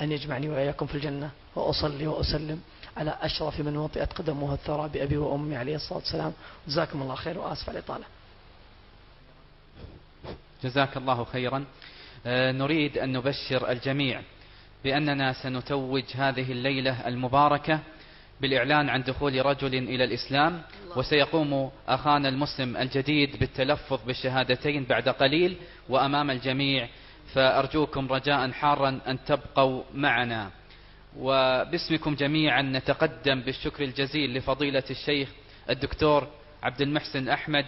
أن يجمعني وإياكم في الجنة وأصلي وأسلم على أشرف من وطئت قدمه الثرى بأبي وأمي عليه الصلاة والسلام. جزاكم الله خير وآسف على الإطالة. جزاك الله خيرا. نريد أن نبشر الجميع بأننا سنتوج هذه الليلة المباركة بالإعلان عن دخول رجل إلى الإسلام وسيقوم أخانا المسلم الجديد بالتلفظ بالشهادتين بعد قليل وأمام الجميع فأرجوكم رجاء حارا أن تبقوا معنا. وباسمكم جميعا نتقدم بالشكر الجزيل لفضيلة الشيخ الدكتور عبد المحسن أحمد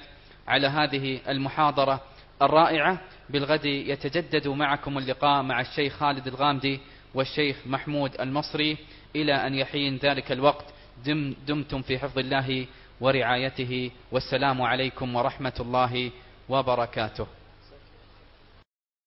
على هذه المحاضرة. الرائعة بالغد يتجدد معكم اللقاء مع الشيخ خالد الغامدي والشيخ محمود المصري إلى أن يحين ذلك الوقت. دم دمتم في حفظ الله ورعايته. والسلام عليكم ورحمة الله وبركاته.